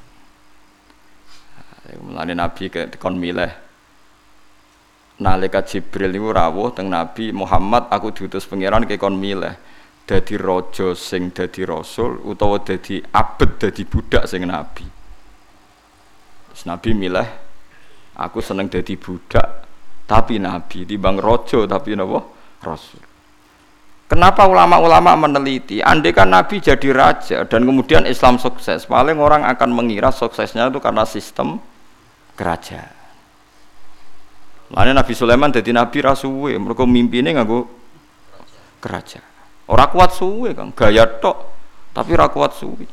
mulane nabi kon milih nalika Jibril niku rawuh teng Nabi Muhammad aku diutus pangeran ke kon milih dadi raja sing dadi rasul utawa dadi abet dadi budak sing nabi Terus nabi milih aku seneng dadi budak tapi nabi bang raja tapi napa rasul Kenapa ulama-ulama meneliti? Andai kan Nabi jadi raja dan kemudian Islam sukses, paling orang akan mengira suksesnya itu karena sistem kerajaan. Lainnya Nabi Sulaiman jadi Nabi rasuwe, mereka mimpinnya nganggo kerajaan. Orang kuat suwe kan, gaya tok, tapi orang kuat suwe.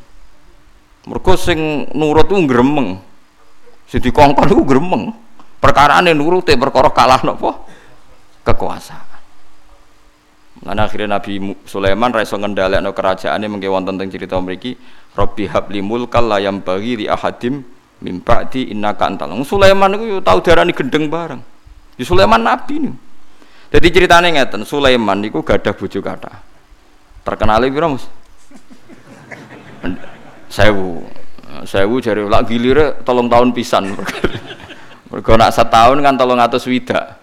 Mereka sing nurut itu gremeng, sing dikongkon itu gremeng. Perkara ini nurut perkara kalah nopo kekuasaan. Lan akhirnya Nabi Sulaiman raiso ngendhalekno kerajaane mengke wonten teng cerita mriki Rabbi habli mulkal la yang bagi li ahadim mim ba'di innaka antal. Sulaiman iku tau darani gendeng bareng. Di Sulaiman nabi nih. Jadi ceritanya ngeten, Sulaiman niku gadah bojo kata. Terkenal piro Mus? Sewu. Sewu jare lak gilire tolong tahun pisan. Mergo nak setahun kan tolong atus wida.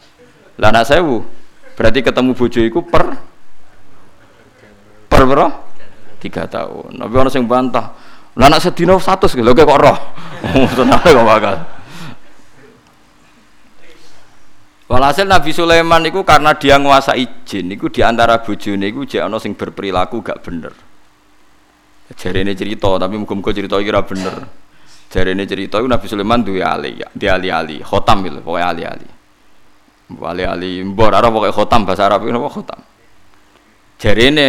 Lah nak sewu berarti ketemu bojo iku per per bro tiga tahun tapi orang yang bantah lah anak sedino satu lho kok roh senare kok bakal Walhasil Nabi Sulaiman itu karena dia nguasai jin, itu di antara bojone itu jek ono sing berperilaku gak bener. Jari ini cerita, tapi muka-muka cerita kira bener. Jari ini cerita itu Nabi Sulaiman duwe ali, dia ali-ali, khotam gitu, pokoknya ali-ali. Ali-ali, mbor, ada pokoknya khotam bahasa Arab itu apa khotam. Jari ini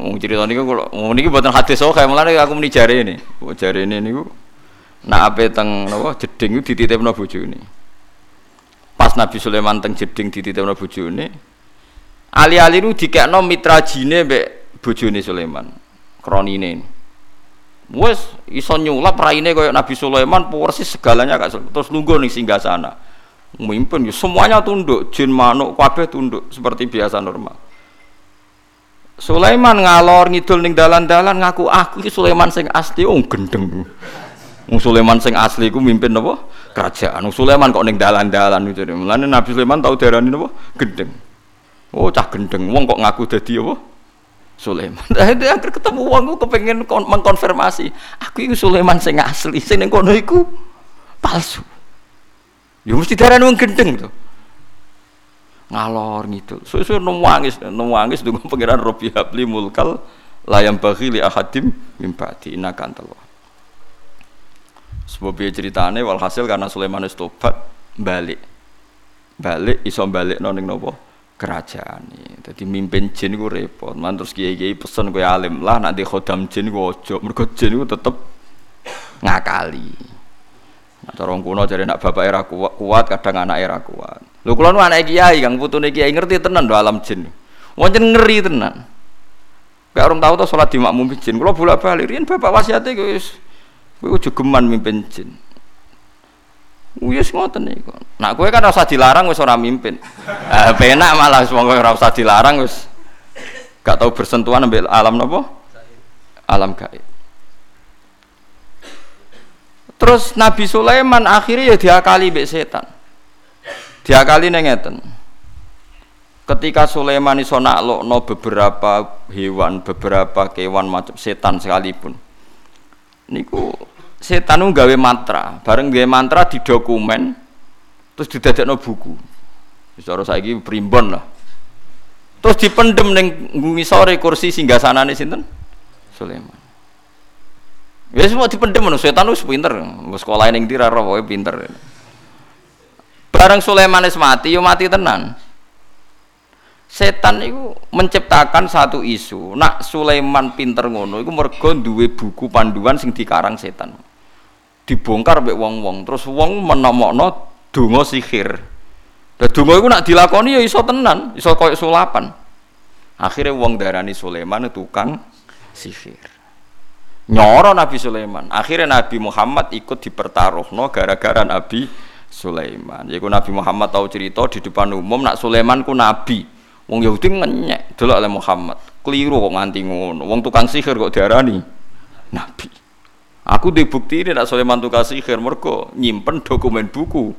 Wong cerita niku kula wong niki mboten hadis sahih, mulane aku muni jare ini. Jare ini niku nak ape teng napa jeding iku dititipno bojone. Pas Nabi Sulaiman teng jeding dititipno bojone, ali-ali niku dikekno mitra jine mbek bojone Sulaiman. Kronine. Wes iso nyulap raine kaya Nabi Sulaiman persis segalanya gak terus lungguh ning sana. Mimpin semuanya tunduk, jin manuk kabeh tunduk seperti biasa normal. Sulaiman ngalor ngidul ning dalan-dalan ngaku aku iki Sulaiman sing asli oh gendeng. Wong Sulaiman sing asli iku mimpin napa? Kerajaan. Wong Sulaiman kok ning dalan-dalan itu. Mulane Nabi Sulaiman tau diarani napa? Gendeng. Oh cah gendeng. Wong kok ngaku dadi apa? Sulaiman. Dadi akhir ketemu wong ku kepengin mengkonfirmasi, aku iki Sulaiman sing asli, sing ning kono iku palsu. Ya mesti diarani wong gendeng tuh ngalor gitu. Susu nangis nangis dengan pangeran Robi Habli mulkal layam bagi li ahadim mimpati inakan telur. Sebab dia ceritane walhasil karena Sulaiman itu tobat balik balik iso balik noning nopo kerajaan ini. Jadi mimpin jin gue repot. Man terus kiai kiai pesen gue alim lah nanti khodam jin gue ojo. Mereka jin gue tetep ngakali. Nah, corong kuno jadi nak bapak era kuat, kuat kadang anak era kuat. Lho kula nu kiai Kang putune kiai ngerti tenan do alam jin. Wonten ngeri tenan. Gak orang tahu tuh sholat di makmum jin. Kalau bolak balik, rian bapak wasiatnya guys, gue geman mimpin jin. Wis ngoten niku. Nak kowe kan rasa dilarang wis ora mimpin. Eh penak malah wong ora usah dilarang wis gak tahu bersentuhan ambil alam napa? Alam gaib. Terus Nabi Sulaiman akhirnya ya diakali mbek setan. Diakali ngeten. Ketika Sulaiman iso naklokno beberapa hewan, beberapa kewan macam setan sekalipun. Niku setan gawe mantra, bareng gawe mantra di dokumen Terus didadekno buku. Wis cara saiki primbon lah. Terus dipendem ning ngisore kursi singgasanane sinten? Sulaiman. Ya semua dipendem ngono, setan wis pinter. Sekolah ning ndi roh pinter. Bareng Sulaiman wis mati, yo mati tenan. Setan itu menciptakan satu isu. Nak Sulaiman pinter ngono, itu mergo duwe buku panduan sing dikarang setan. Dibongkar mbek wong-wong, terus wong menomokno donga sihir. Dan donga iku nak dilakoni ya iso tenan, iso koyo sulapan. Akhirnya wong darani Sulaiman tukang sihir. Nyoro Nabi Sulaiman. Akhirnya Nabi Muhammad ikut dipertaruhno gara-gara Nabi Sulaiman. Yaiku Nabi Muhammad tahu cerita di depan umum nak Sulaiman ku nabi. Wong Yahudi ngenyek delok oleh Muhammad. Keliru kok nganti ngono. Wong tukang sihir kok diarani nabi. Aku di bukti ini nak Sulaiman tukang sihir mergo nyimpen dokumen buku.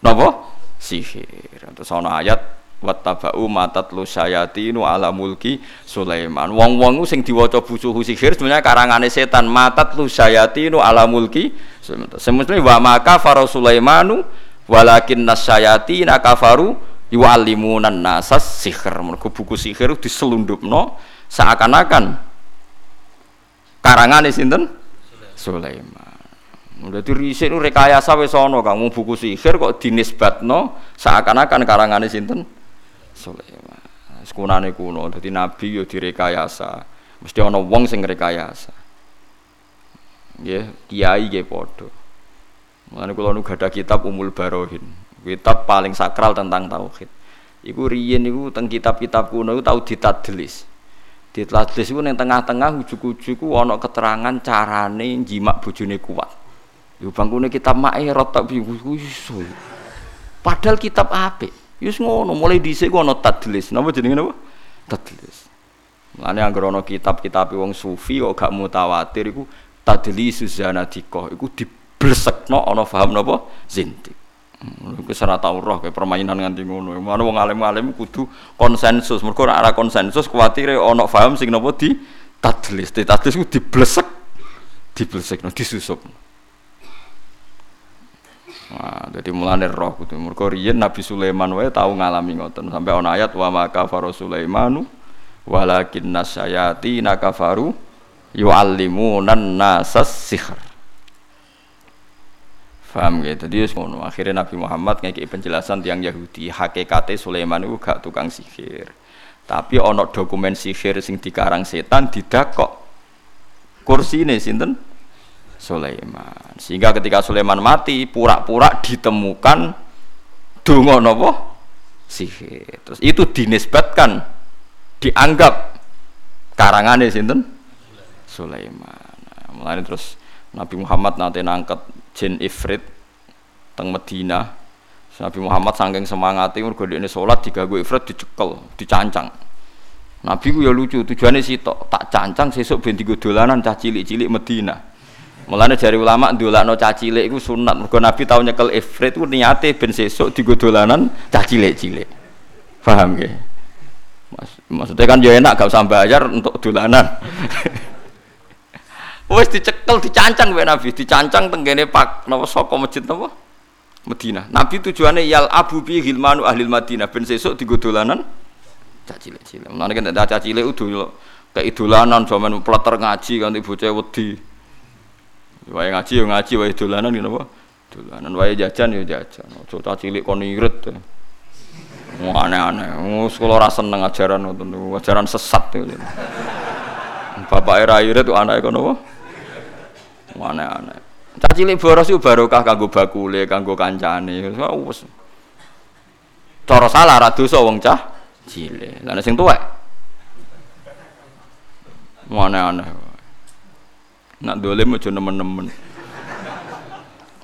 Napa? Sihir. Terus ana ayat wattaba'u matatlu syayatinu ala mulki Sulaiman. Wong-wong sing diwaca buku sihir sebenarnya karangane setan matatlu syayatinu ala mulki Sulaiman. Semestinya wa maka faru Sulaimanu walakin nasyayatina kafaru yu'allimunan nasas sihir mergo buku sihir diselundupno seakan-akan karangane sinten Sulaiman Dadi riset nu rekayasa wis ana kamu buku sihir kok dinisbatno seakan-akan karangane sinten Sulaiman. Sekunane kuno dadi nabi yo direkayasa. Mesti ana wong sing rekayasa. Nggih, kiai nggih padha. Mulane kula nu gadah kitab Umul Barohin kitab paling sakral tentang tauhid iku riyen iku teng kitab-kitab kuno iku tau ditadlis ditadlis iku ning tengah-tengah ujug-ujug ana keterangan carane jimak bojone kuat. Yo bangkune kitab Ma'irat tak iso. Padahal kitab apik. Yus ngono mulai dhisik ku ana tadlis. Napa jenenge napa? Tadlis. Mulane anggere ana kitab-kitab wong sufi kok gak mutawatir iku tadlis zanadika iku diblesekno ana paham napa? Zintik Iku ora roh kayak permainan nganti ngono. Mana wong alim-alim kudu konsensus. Mergo ora ada konsensus kuwatire ana paham sing napa di tadlis. Di tadlis ku diblesek. Diblesek no disusup. Nah, jadi mulane roh kudu. Mergo riyen Nabi Sulaiman wae tau ngalami ngoten. Sampai ana ayat wa maka faru Sulaimanu walakin nasyayati nakafaru yu'allimunan nasas sihr. Paham gitu. Jadi ngono. Akhirnya Nabi Muhammad ngeki penjelasan tiang Yahudi, hakikate Sulaiman itu gak tukang sihir. Tapi ono dokumen sihir sing dikarang setan didakok. Kursi ini sinten? Sulaiman. Sehingga ketika Sulaiman mati, pura-pura ditemukan donga napa? Sihir. Terus itu dinisbatkan dianggap karangane sinten? Sulaiman. Nah, mulai terus Nabi Muhammad nanti nangkat jin ifrit teng Medina. Nabi Muhammad saking semangati mergo ini salat diganggu ifrit dicekel, dicancang. Nabi ku ya lucu, tujuannya sitok, tak cancang sesuk ben digo dolanan cah cilik-cilik Medina. Mulane jari ulama ndolakno cah cilik iku sunat. Mergo Nabi tau nyekel ifrit ku niate ben sesuk digo dolanan cah cilik-cilik. Paham nggih? Maksudnya kan ya enak gak usah bayar untuk dolanan. Wes dicekel, dicancang wae Nabi, dicancang tenggene Pak napa saka masjid napa? Medina. Nabi tujuannya yal abu bi hilmanu ahli Madinah ben sesuk digodolanan cak cilik-cilik. Mulane kan cak cilik udah keidolanan zaman pleter ngaji kan bocah wedi. Wae ngaji yo ngaji wae dolanan ngene apa? Dolanan wae jajan yo jajan. Aja cak cilik kon irit. Wah aneh-aneh. Wong sekolah ora seneng ajaran ngoten ajaran sesat. Bapak era irit anake kono apa? Aneh-aneh. Cah cilik boros itu barokah kanggo bakule, kanggo kancane. Wes. Cara salah ra dosa wong cah cilik. Lah sing tuwek. Aneh-aneh. Nak dolim aja nemen-nemen.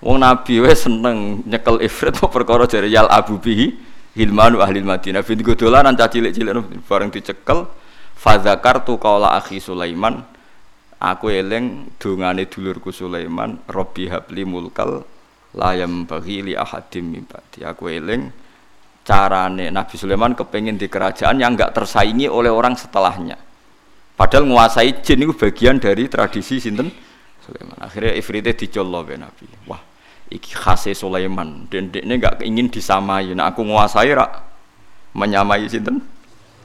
Wong Nabi wis seneng nyekel ifrit kok perkara jare yal abu bihi hilmanu ahli Madinah. Bin dolanan cah cilik-cilik bareng dicekel fadzakartu qaula akhi Sulaiman Aku eling dungane dulurku Sulaiman, Robbi habli mulkal layam bagi li ahadim mimpati. Aku eling carane Nabi Sulaiman kepengen di kerajaan yang enggak tersaingi oleh orang setelahnya. Padahal menguasai jin itu bagian dari tradisi sinten Sulaiman. Akhirnya ifrite dicollo be Nabi. Wah, iki khase Sulaiman dan ini nggak ingin disamai nah aku nguasai rak menyamai sinten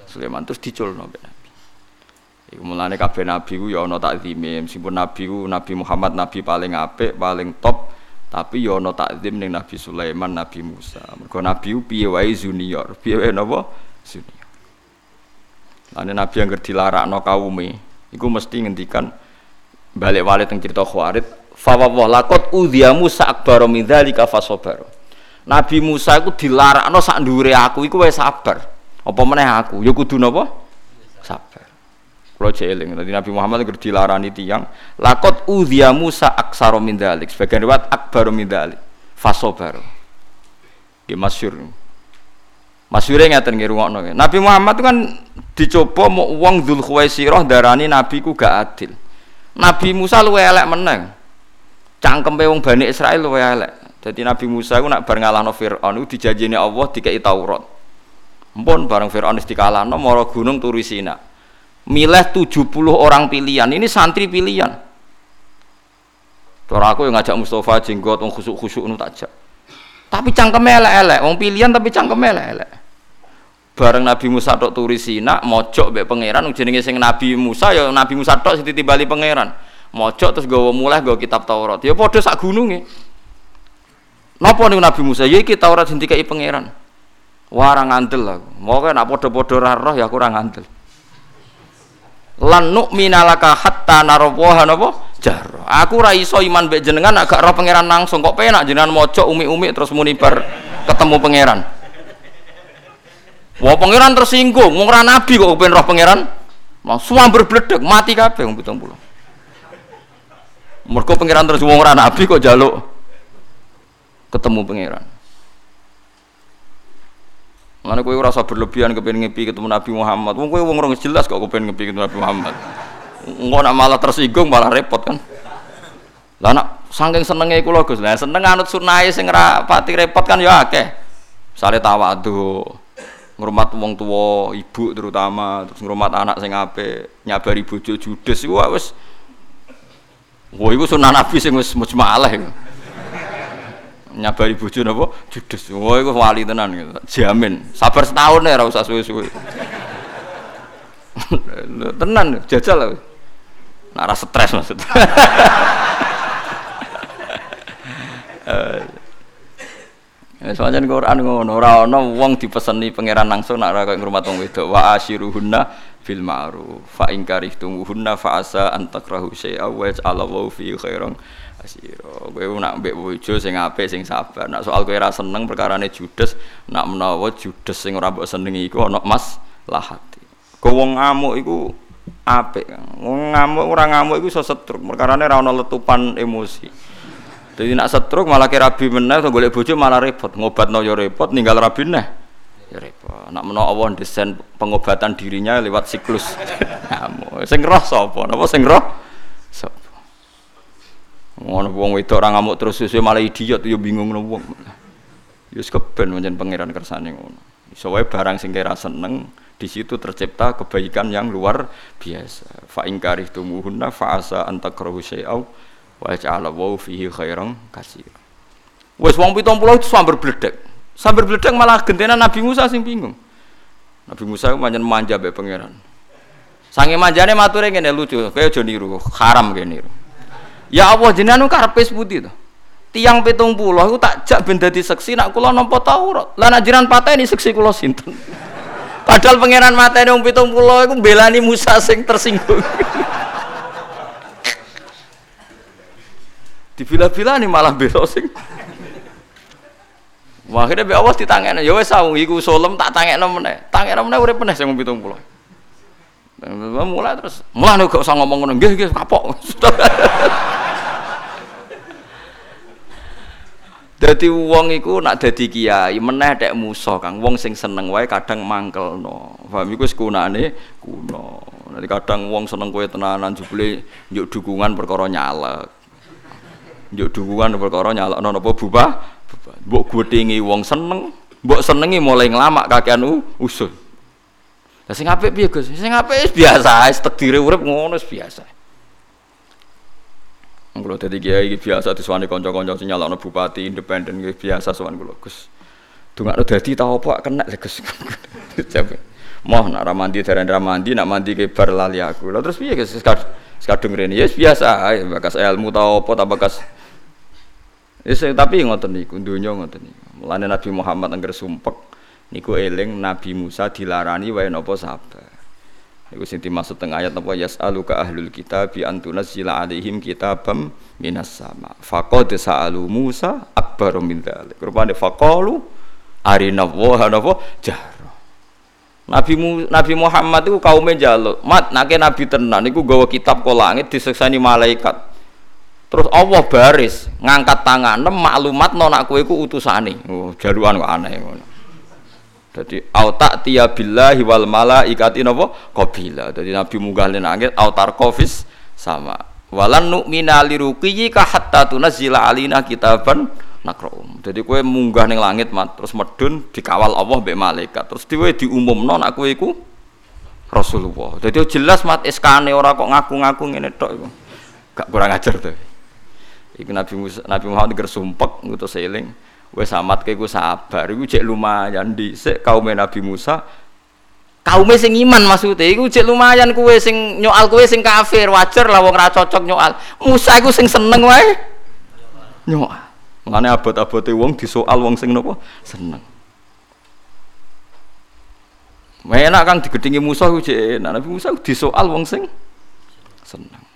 Sulaiman terus dicul nabi nabi Iku mulane kabeh nabi ku ya ana takzime meskipun nabi ku Nabi Muhammad nabi paling apik paling top tapi ya ana takzim ning Nabi Sulaiman Nabi Musa mergo nabi ku piye wae junior piye wae napa junior Lane nabi yang dilarakno kaume iku mesti ngendikan balik-balik teng cerita Khawarid Fawwah lakot udhiya Musa akbar min dzalika fasabar. Nabi Musa iku dilarakno sak ndure aku iku wis sabar. Apa meneh aku? Ya kudu napa? Sabar. Kula jeeling dadi Nabi Muhammad iku dilarani tiyang lakot udhiya Musa aksara min dzalik. Sebagian riwayat akbar min dzalik. Fasabar. Ki masyhur. Masyure ngaten nggih rungokno. Nabi Muhammad itu kan dicoba mau wong Dzul Khuwaisirah darani nabi ku gak adil. Nabi Musa luwe elek meneng cangkem wong Bani Israel luwe elek. Jadi Nabi Musa itu nak bar ngalahno Firaun itu dijanjini Allah dikai Taurat. Mpun bareng Firaun wis dikalahno mara gunung turi Sina. Milih 70 orang pilihan. Ini santri pilihan. Tora aku yang ngajak Mustafa jenggot wong khusuk-khusuk nu takjak. Tapi cangkeme elek-elek, wong pilihan tapi cangkeme elek-elek. Bareng Nabi Musa tok turi Sina, mojok mbek pangeran. Jenenge sing Nabi Musa ya Nabi Musa tok sing ditimbali pangeran. Mojok terus gawa mulai gawa kitab Taurat. Ya podo sak gununge. Napa nih Nabi Musa? Ya iki Taurat sing dikai pangeran. Warang ngandel aku. Mau kan nak podo-podo ya kurang ngandel lan nu'minalaka hatta narawaha napa? Jar aku ra iso iman mbek jenengan agak roh pangeran langsung. Kok penak jenengan mojok umi-umi terus muni bar ketemu pangeran? Wah pangeran tersinggung, mau nabi kok pengen roh pangeran, semua berbledek mati kabeh wong 70. Mergo pangeran terus wong ora nabi kok jaluk ketemu pangeran. Mana kowe ora usah berlebihan kepengin ngepi ketemu Nabi Muhammad. Wong kowe wong ora jelas kok kepengin ngepi ketemu Nabi Muhammad. Engko nak malah tersinggung malah repot kan. Lah nak saking senenge kula Gus. Lah seneng anut sunahe sing ora pati repot kan ya akeh. Sale tawadu. Ngrumat wong tua, ibu terutama, terus ngrumat anak sing apik, nyabari bojo judes iku wis Wah, itu sunnah Nabi sing wis mujmalah iku. Nyabari bojo napa? Judes. Wah, iku wali tenan gitu. Jamin. Sabar setahun ya ora usah suwe-suwe. tenan jajal lah. Nak rasa stres maksud. Ya soalnya Quran ngono, ora ana wong dipeseni pangeran langsung nak ora koyo ngrumat wong wedok. Wa asyiruhunna bil ma'ruf. Fa in karihtumuhunna fa asa an takrahu syai'a wa yaj'alallahu fi khairan asira. Kowe nak mbek bojo sing apik sing sabar. Nak soal kowe ora seneng perkarane judes, nak menawa judes sing ora mbok senengi iku ana mas lahati. Kowe wong ngamuk iku apik. Wong ngamuk ora ngamuk iku iso setruk. Perkarane ora ana letupan emosi. Jadi nak setruk malah kira rabi meneh, golek bojo malah repot. Ngobat no ya repot, ninggal rabi neh. Ya repot. Nak menawa Allah desain pengobatan dirinya lewat siklus. Kamu, sing roh sapa? Napa sing roh? Sapa? Ngono wong wedok ora ngamuk terus susu malah idiot ya bingung wong. Ya keben pancen pangeran kersane ngono. Iso barang sing kira seneng di situ tercipta kebaikan yang luar biasa. Fa in karihtumuhunna fa asa antakrahu syai'au wa ja'ala fihi khairan katsira wis wong 70 itu sambar bledek sambar bledek malah gentenan Nabi Musa sing bingung Nabi Musa pancen manja mbek pangeran sange manjane mature ngene lucu kaya aja niru haram kene ya Allah jenengan karepe putih to tiang pitung puluh itu tak jak ben dadi seksi nak kula nampa Taurat. Lah nak jiran pateni seksi kula sinten? Padahal pangeran mateni wong pitung puluh iku belani Musa sing tersinggung. di villa-villa nih malah belok sing akhirnya be awas ditangekno, ya wes saung iku solem tak tangekno meneh. Tangekno meneh urip meneh sing 70. Mulai terus, mulai gak usah ngomong ngono, nggih nggih kapok. Dadi wong iku nak dadi kiai meneh tek musa Kang. Wong sing seneng wae kadang mangkelno. Paham iku wis kunane kuno. Nanti kadang wong seneng kowe tenanan jebule njuk dukungan perkara nyalek. Njuk dukungan perkara nyalakno napa bubah. Mbok gothingi wong seneng, mbok senengi mulai nglamak kakean usul. Lah sing apik piye Gus? Sing apik biasa, takdire urip ngono biasa. Kalau dadi kiai biasa diswani kanca-kanca sing nyalokno bupati independen biasa sowan kula Gus. Dungakno dadi ta apa kena Gus. Moh nak ramandi dereng ramandi nak mandi ke bar lali aku. Lah terus piye Gus sekadung rene ya biasa bakas ilmu ta apa ta bakas Yes, tapi ngoten niku donya ngoten niku. Mulane Nabi Muhammad angger sumpek niku eling Nabi Musa dilarani wae napa sabar. Niku sing dimaksud teng ayat napa yas'aluka ahlul kitab bi antunazzila alaihim kitabam minas sama. Faqad sa'alu Musa akbar min dzalik. Rupane faqalu arina wa napa jahra. Nabi Mu, Nabi Muhammad itu kaumnya jaluk, mat nake Nabi tenan niku gawa kitab ke langit diseksani malaikat. Terus Allah baris ngangkat tangan maklumat nona aku iku utusane. Oh, jaluan kok aneh ngono. Dadi auta tiya billahi wal malaikati napa qabila. Dadi Nabi munggah len langit autar kofis sama. Walan nu'mina liruqiyika hatta tunazzila alina kitaban nakraum. Jadi kue munggah ning langit mat terus medun dikawal Allah mbek malaikat. Terus diwe diumumno nek kowe iku Rasulullah. Jadi jelas mat eskane ora kok ngaku-ngaku ngene tok. Gak kurang ajar tuh. Iku Nabi Musa, Nabi Muhammad diger sumpek ngutus eling. Wes amat iku sabar. Iku cek lumayan dhisik kaum Nabi Musa. Kaum sing iman maksudnya iku cek lumayan kue sing nyoal kue sing kafir wajar lah wong ra cocok nyoal. Musa iku sing seneng wae nyoal. Mane abot-abote wong disoal wong sing napa seneng. Enak kang digedingi Musa ku cek enak. Nabi Musa disoal wong sing seneng.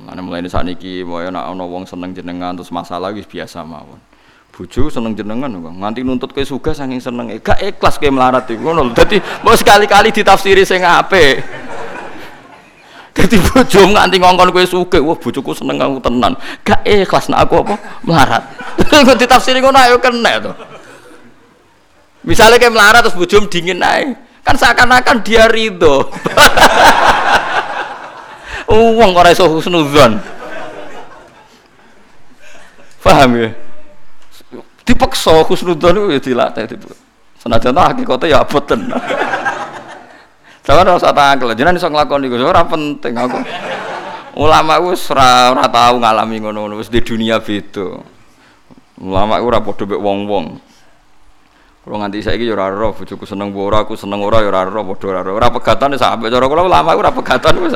Mana mulai saat ini, mau nak ono wong seneng jenengan terus masalah wis biasa mawon. Bujuk seneng jenengan kok nganti nuntut ke suga saking seneng gak ikhlas ke melarat iku ngono. Dadi mau sekali-kali ditafsiri sing apik. Dadi bojo nganti ngongkon kowe sugih, wah bojoku seneng aku tenan. Gak ikhlas nak aku apa melarat. Kok ditafsiri ngono ayo kena to. Misalnya kayak melarat terus bojo dingin ae. Kan seakan-akan dia ridho. Uang kok iso husnudzon. Paham ya? Dipaksa husnudzon itu ya dilatih itu. Senajan tak hakikate ya abot tenan. Jangan ora usah tangkel, jenengan iso nglakoni iku ora penting aku. Ulama wis ora ora tau ngalami ngono-ngono di dunia beda. Ulama iku ora padha wong-wong. Kalau nganti saiki ya ora ora bojoku seneng ora aku seneng ora ya ora ora padha ora ora. Ora pegatan sampe cara kula ulama iku ora pegatan wis.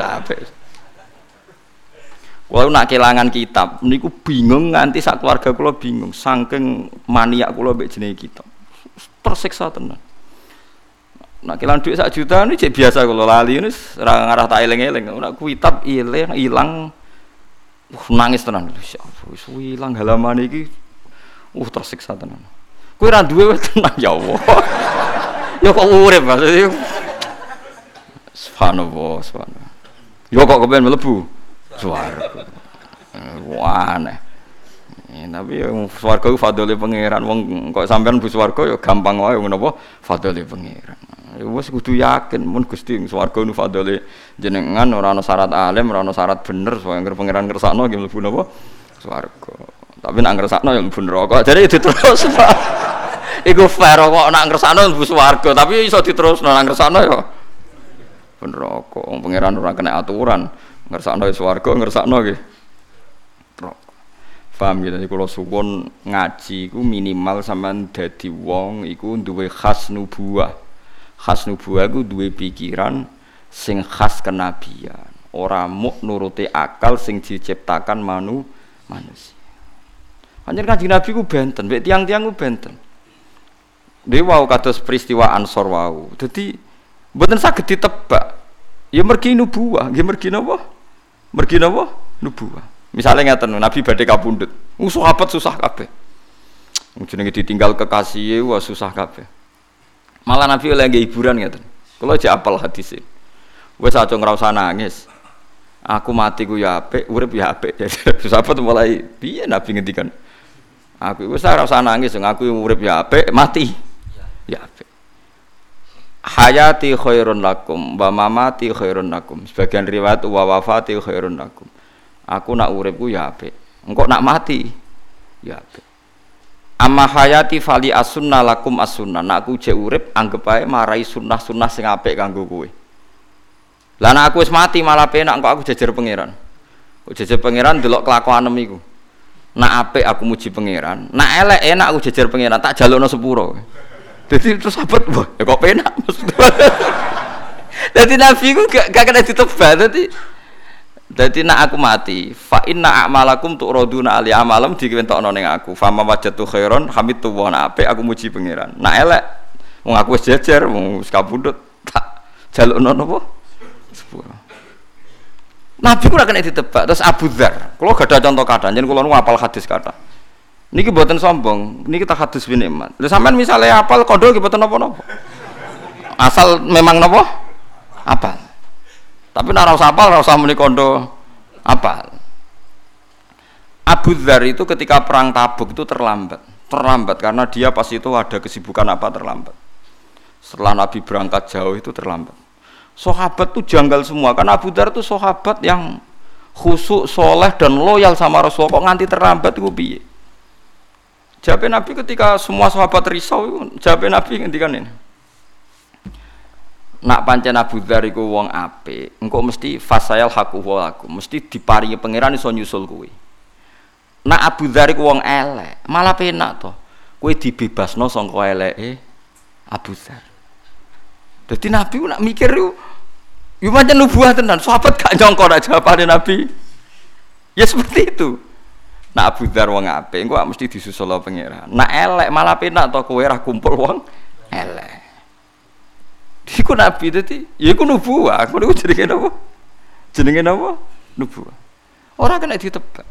Kalau nak kelangan kitab, niku bingung nganti sak keluarga kula bingung, saking maniak kula mbek jenenge kitab. Tersiksa tenan. Nak kelangan duit sak juta ini cek biasa kalau lali ini serang arah tak eling-eling. Nak kitab ilang hilang, uh, nangis tenan. Ya wis halaman iki. Uh tersiksa tenan. Kowe ra duwe tenan ya Allah. ya kok urip maksudnya. Subhanallah, subhanallah. Yo kok kepen mlebu? Swarga. Wah aneh. Ya, tapi ya, swarga itu fadli pangeran wong kok sampean bu swarga ya gampang wae ngono apa fadli pangeran. Ya wis kudu yakin mun Gusti swarga nu fadli jenengan ora ana syarat alim, ora ana syarat bener supaya ngger pangeran kersakno nggih mlebu napa swarga. Tapi nak ngersakno ya mlebu neraka. Jadi diterus Pak. Iku fair kok nak ngersakno mlebu swarga, tapi iso diterusno nak ngersakno ya neraka. Wong pangeran ora kena aturan ngersakno swarga ngersakno nggih paham gitu jadi kalau suwon ngaji ku minimal sampean dadi wong iku duwe khas nubuah khas nubuah iku duwe pikiran sing khas kenabian ora muk nuruti akal sing diciptakan manu manusia Anjir kanjeng Nabi ku benten, mek tiang-tiang ku benten. Dewa wow, kados peristiwa Ansor wau. Dadi mboten saged ditebak. Ya mergi nubuah, nggih mergi napa? Mergi napa? Nubuah. Misalnya ngeten Nabi badhe kapundhut. Uh, sahabat susah kabeh. Jenenge ditinggal kekasih wah susah kabeh. Malah Nabi oleh nggih hiburan ngeten. Kula aja apal hadis Wes aja ngrasa nangis. Aku mati ku ya apik, urip ya apik. Sahabat mulai piye Nabi ngendikan. Aku wis ora usah nangis, aku urip ya apik, mati ya apik. Hayati khairun lakum wa mamati khairun lakum. Sebagian riwayat wa wafati khairun lakum. Aku nak uripku ya apik. Engkau nak mati ya apik. Amma hayati fali asunna lakum asunna. Nak aku jek urip anggap ae marai sunnah-sunnah sing apik kanggo kowe. Lah nek aku wis mati malah penak engkau aku jajar pangeran. Jejer pangeran delok kelakuanem iku. Nak apik aku muji pangeran, nak elek enak aku jejer pangeran, tak jalukno sepuro. Jadi terus apa wah, ya kok penak maksudnya. Jadi nabi ku gak, gak kena ditebak Jadi jadi nak aku mati, fa inna a'malakum tu'raduna ali amalam diwentokno ning aku. Fama wajatu khairon hamidtu wa apik aku muji pangeran. Nak elek wong aku wis jejer, wong kabudut, tak jalukno napa? Sepuro. Nabi ku ora kena ditebak. Terus Abu Dzar, kalau gak ada contoh kata, jadi kalau apal hadis kata. Niki buatan sombong, niki kita hadis bin iman. Lalu sampean misalnya apal kodo buatan nopo-nopo. Asal memang nopo? Apal. Tapi nek ora apal ora usah muni kondo apal. Abu Dzar itu ketika perang Tabuk itu terlambat. Terlambat karena dia pas itu ada kesibukan apa terlambat. Setelah Nabi berangkat jauh itu terlambat sahabat tuh janggal semua karena Abu Dar tuh sahabat yang khusuk, soleh dan loyal sama Rasulullah kok nganti terlambat itu piye jawabnya Nabi ketika semua sahabat risau jawabnya Nabi ngendikan ini nak pancen Abu Dar iku wong ape engkau mesti fasayal haku aku mesti diparingi pangeran iso nyusul kuwi nak Abu Dar iku wong elek malah penak to kuwi dibebasno sangka eleke Abu Dar jadi Nabi nak mikir yuk, yuk macam nubuah tenan. Sahabat gak nyongkor aja pada Nabi. Ya seperti itu. Nak Abu Dar wong ape, engko mesti disusul pangeran. Nak elek malah penak to kowe ra kumpul wong elek. Iku Nabi dadi, ya iku nubuah. Aku niku jenenge napa? Jenenge napa? Nubuah. Orang kena ditebak.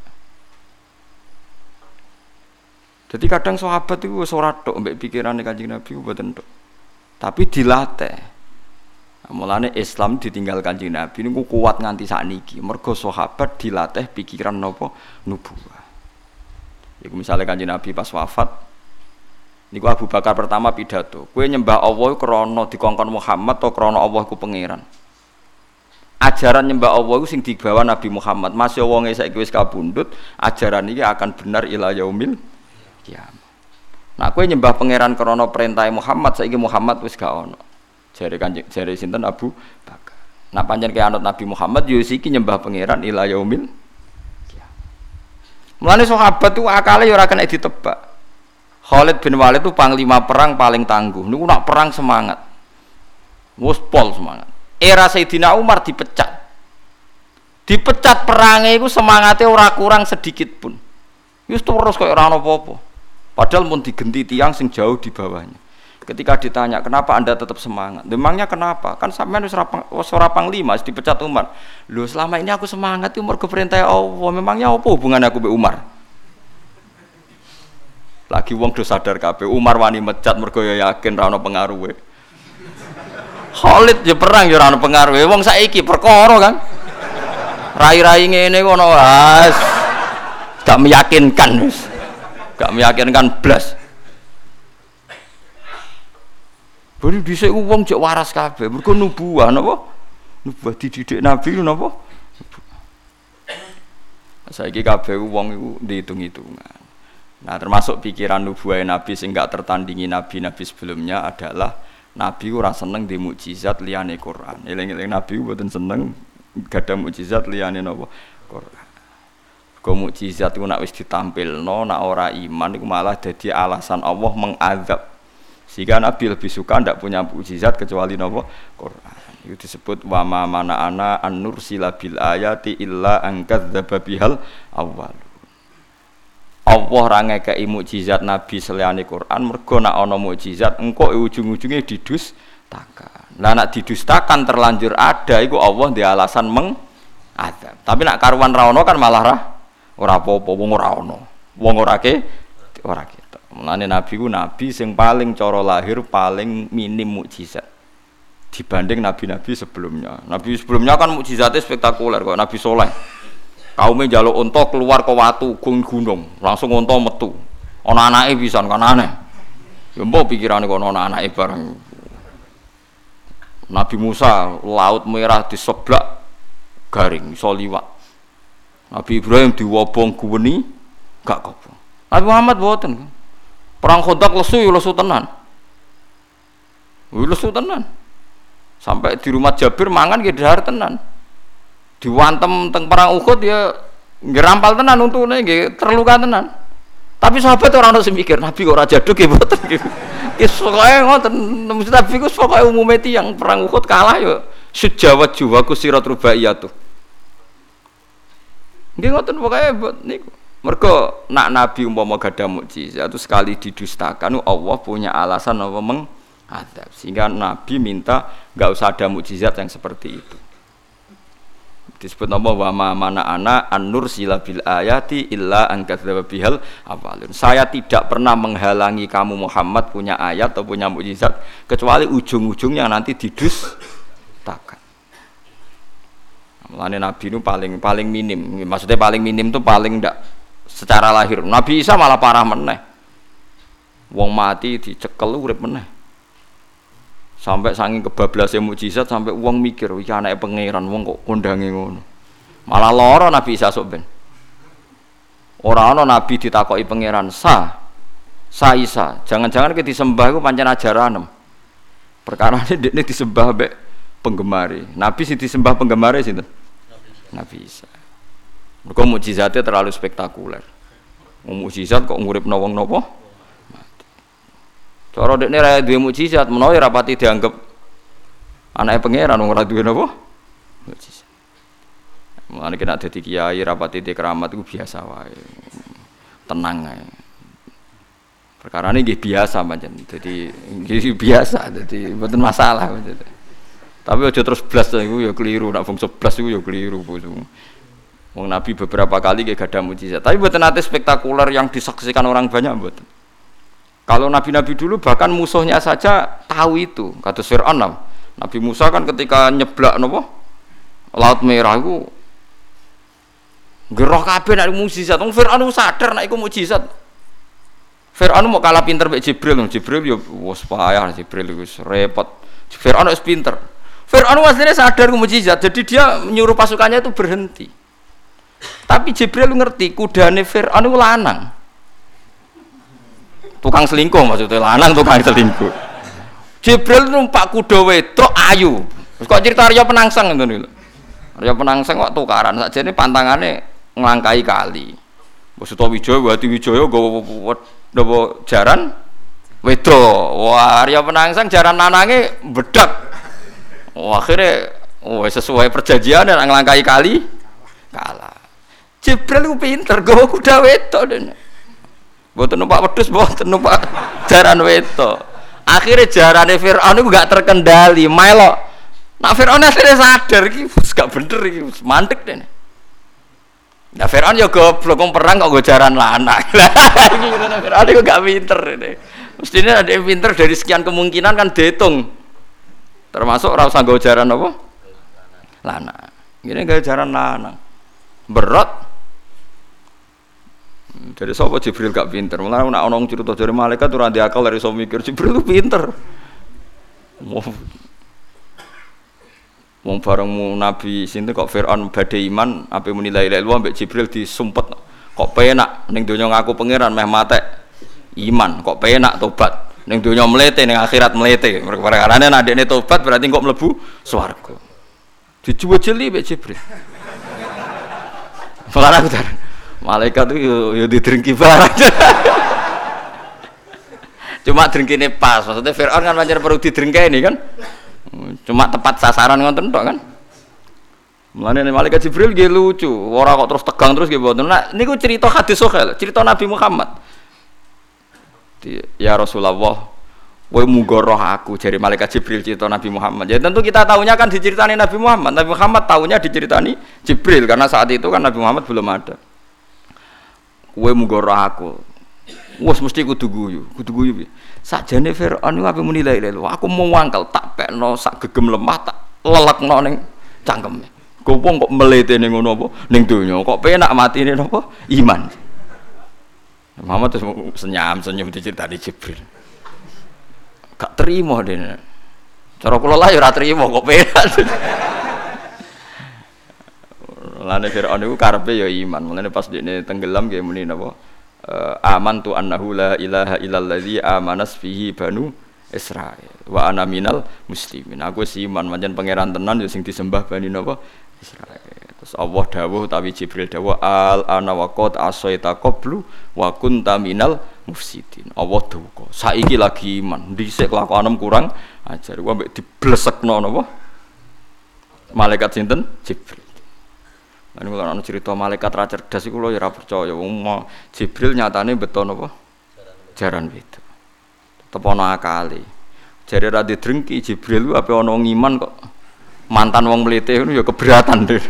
Jadi kadang sahabat itu ora tok mbek pikirane Kanjeng Nabi mboten tok. Tapi dilatih. Mulane Islam ditinggal kanjeng Nabi ini kuat nganti saat niki. Mergo sahabat dilatih pikiran nopo nubuah. Iku misalnya kanjeng Nabi pas wafat, niku Abu Bakar pertama pidato. Kue nyembah Allah krono dikongkon Muhammad atau krono Allah ku pangeran. Ajaran nyembah Allah itu sing dibawa Nabi Muhammad. Masih wonge saiki wis kabundut, ajaran ini akan benar ila yaumil kiamat. Nah, kue nyembah pangeran krono perintah Muhammad, saiki Muhammad wis gak ono. Jari kanjeng, jari sinten Abu Bakar. Nah, panjang ke anut Nabi Muhammad, yusiki ya nyembah pangeran ila yaumil. Mulane sahabat tuh akalnya ya ora kena ditebak. Khalid bin Walid itu panglima perang paling tangguh. Niku nak perang semangat. Wus pol semangat. Era Sayyidina Umar dipecat. Dipecat perangnya itu semangatnya ora kurang sedikit pun. Yus terus kayak ora apa-apa. Padahal mau digenti tiang sing jauh di bawahnya. Ketika ditanya, kenapa anda tetap semangat? Memangnya kenapa? Kan sampai wis ora panglima, dipecat Umar. Lu selama ini aku semangat umur perintah Allah. Memangnya apa hubungannya aku be Umar? Lagi wong do sadar kabeh Umar wani mecat mergo ya yakin ra ono pengaruhe. Khalid ya perang ya ora ono pengaruhe. Wong saiki perkara kan. Rai-rai ngene wis gak meyakinkan gak meyakinkan blas Bari dhisik wong cek waras kabeh, mergo nubuah napa? Nubuah dididik nabi napa? Saiki kabeh wong iku dihitung-hitungan. Nah, termasuk pikiran nubuah nabi sing gak tertandingi nabi-nabi sebelumnya adalah nabi ora seneng di mukjizat liyane Quran. Eling-eling nabi mboten seneng gada mukjizat liyane napa? Quran. Kau mukjizat itu nak wis ditampilno, nak ora iman itu malah jadi alasan Allah mengadab. Sehingga Nabi lebih suka ndak punya mukjizat kecuali nopo Quran. Itu disebut wa ma mana ana an nursila bil ayati illa angkat bihal awal. Allah ora ngekeki mukjizat Nabi seliyane Quran mergo nak ana mukjizat engko ujung-ujunge didus takan. Lah nak didustakan terlanjur ada iku Allah di alasan meng ada. Tapi nak karuan ra kan malah ra ora apa-apa wong ora wong ora ke ora kita mulane nabi ku nabi sing paling cara lahir paling minim mukjizat. Dibanding nabi-nabi sebelumnya. Nabi sebelumnya kan mukjizatnya spektakuler kok nabi soleh. Kaumnya jaluk unta keluar ke watu gunung. Langsung unta metu. Ana anake bisa kan aneh. Ya mbok pikirane kok ana anake bareng. Nabi Musa laut merah diseblak garing iso liwat. Nabi Ibrahim diwobong guweni gak kobong. Nabi Muhammad boten. Perang Khandaq lesu ya lesu tenan. Wih lesu tenan. Sampai di rumah Jabir mangan ge dahar tenan. Diwantem teng perang Uhud ya ngerampal tenan untune nggih terluka tenan. Tapi sahabat orang harus mikir, Nabi kok raja duk ya boten gitu. Ya pokoke ngoten, mesti Nabi ku pokoke umume yang perang Uhud kalah ya sejawat jiwa ku sirat rubaiyatuh. Nggih ngoten pokoke niku. Mergo nak Nabi umpama gadah mukjizat itu sekali didustakan Allah punya alasan apa mengadab. Sehingga Nabi minta nggak usah ada mukjizat yang seperti itu. Disebut nama wa ma mana ana an-nur sila bil ayati illa an bihal awalun. Saya tidak pernah menghalangi kamu Muhammad punya ayat atau punya mukjizat kecuali ujung-ujungnya nanti didustakan. Mulane Nabi itu paling paling minim. Maksudnya paling minim itu paling ndak secara lahir. Nabi Isa malah parah meneh. Wong mati dicekel urip meneh. Sampai saking kebablasnya mukjizat sampai uang mikir, iki anake pangeran wong kok kondange ngono. Malah lara Nabi Isa sok ben. Ora ana nabi ditakoki pangeran, "Sa, Sa Isa, jangan-jangan kita disembah iku pancen ajaranem." Perkara ini disembah be penggemari. Nabi sih disembah penggemari sih Nabi Isa. Mereka mujizatnya terlalu spektakuler. Mujizat kok ngurip nawang nopo? Cara dekne ra duwe mujizat, menawa ya rapati dianggap anaknya pangeran ora duwe napa? Mujizat. Mulane kena dadi kiai rapati di keramat itu biasa wae. Tenang ae. Perkara ini biasa macam jadi biasa, jadi bukan masalah. Tapi aja terus blas itu ya keliru, nak fungsi blas itu ya keliru. Wong Nabi beberapa kali gak ada mujizat. Tapi buat nanti spektakuler yang disaksikan orang banyak buat. Kalau Nabi-Nabi dulu bahkan musuhnya saja tahu itu. Kata Fir'aun Nabi Musa kan ketika nyeblak nopo laut merah itu geroh kabeh nek mujizat. Wong Fir'aun sadar nek iku mujizat. Fir'aun mau kalah pinter mbek Jibril. Jibril yo wis payah Jibril wis repot. Fir'aun wis pinter. Fir'aun aslinya sadar ku mujizat. Jadi dia menyuruh pasukannya itu berhenti. Tapi Jibril ngerti kudane Fir'aun itu lanang. Tukang selingkuh maksudnya lanang tukang selingkuh. Jibril numpak kuda wedok ayu. Kok cerita Arya Penangsang itu nih. Arya Penangsang kok tukaran saja ini pantangannya ngelangkai kali. Maksudnya Wijaya, Wati Wijaya, gue gue jaran wedo. Wah Arya Penangsang jaran nanangnya bedak. Wah akhirnya oh, sesuai perjanjian dan ngelangkai kali kalah. Jibril ku pinter, gue kuda weto dan Buat numpak wedus, buat numpak jaran weto. Akhirnya jaran Fir'aun itu gak terkendali, melo. Nak Fir'aun akhirnya sadar, ini gak bener, ini mandek deh. Nah Fir'aun ya goblok, ngomong perang kok gue jaran lanang. Fir'aun itu gak pinter ini. Mestinya ada yang pinter dari sekian kemungkinan kan dihitung. Termasuk rasa gue jaran apa? Lana. Ini gak jaran lanang. Berat dari sapa Jibril gak pinter. Mulane nek ana cerita dari malaikat ora di akal dari sapa mikir Jibril itu pinter. Wong bareng Nabi sinten kok Firaun badhe iman ape muni la ilaha Jibril disumpet kok penak? Ning donya ngaku pangeran meh mate iman kok penak tobat? Ning donya mlete ning akhirat mlete. Perkarane nek adekne tobat berarti kok mlebu swarga. Dijuwejeli mbek Jibril. Malah aku Malaikat itu yo, yo didrengki barang. Cuma drengkine pas. Maksudnya Fir'aun kan pancen perlu didrengkeni kan. Cuma tepat sasaran ngoten tok kan. Mulane malaikat Jibril nggih lucu, ora kok terus tegang terus nggih mboten. Nah, niku cerita hadis sahih, cerita Nabi Muhammad. Ya Rasulullah, Woi muga roh aku jadi malaikat Jibril cerita Nabi Muhammad. Ya tentu kita tahunya kan diceritani Nabi Muhammad. Nabi Muhammad tahunya diceritani Jibril karena saat itu kan Nabi Muhammad belum ada kowe muga aku. Wes mesti kudu guyu. Kudu guyu sakjane Firaun iku ape muni? La ilaha aku mau wangkel tak pekno sak gegem lemah tak lelekno ning cangkeme. Wong kok melete ning ngono apa? Ning donya kok penak matine napa iman. Muhammad terus senyum senyum diceritani Jibril. Gak terima dene. Cara kula lah ya ora terima kok penak Lane Fir'aun itu karepe ya iman. Mulane pas dekne tenggelam nggih muni napa? Uh, aman tu annahu la ilaha illalladzi amanas fihi banu Israil wa ana minal muslimin. Aku sih iman pancen pangeran tenan ya sing disembah bani napa? Israil. Terus Allah dawuh utawi Jibril dawuh al ana wa qad asaita qablu wa kunta minal mufsidin. Allah duka. Saiki lagi iman. Dhisik kelakuanem kurang ajar. Wa mbek diblesekno napa? Malaikat sinten? Jibril. Lan kula ana cerita malaikat ra cerdas iku lho ya ora percaya. Wong Jibril nyatane beto napa? Jaran itu. Tetep ana akale. Jare ra didrengki Jibril ku ape ana ngiman kok mantan wong mlete ngono ya keberatan deh.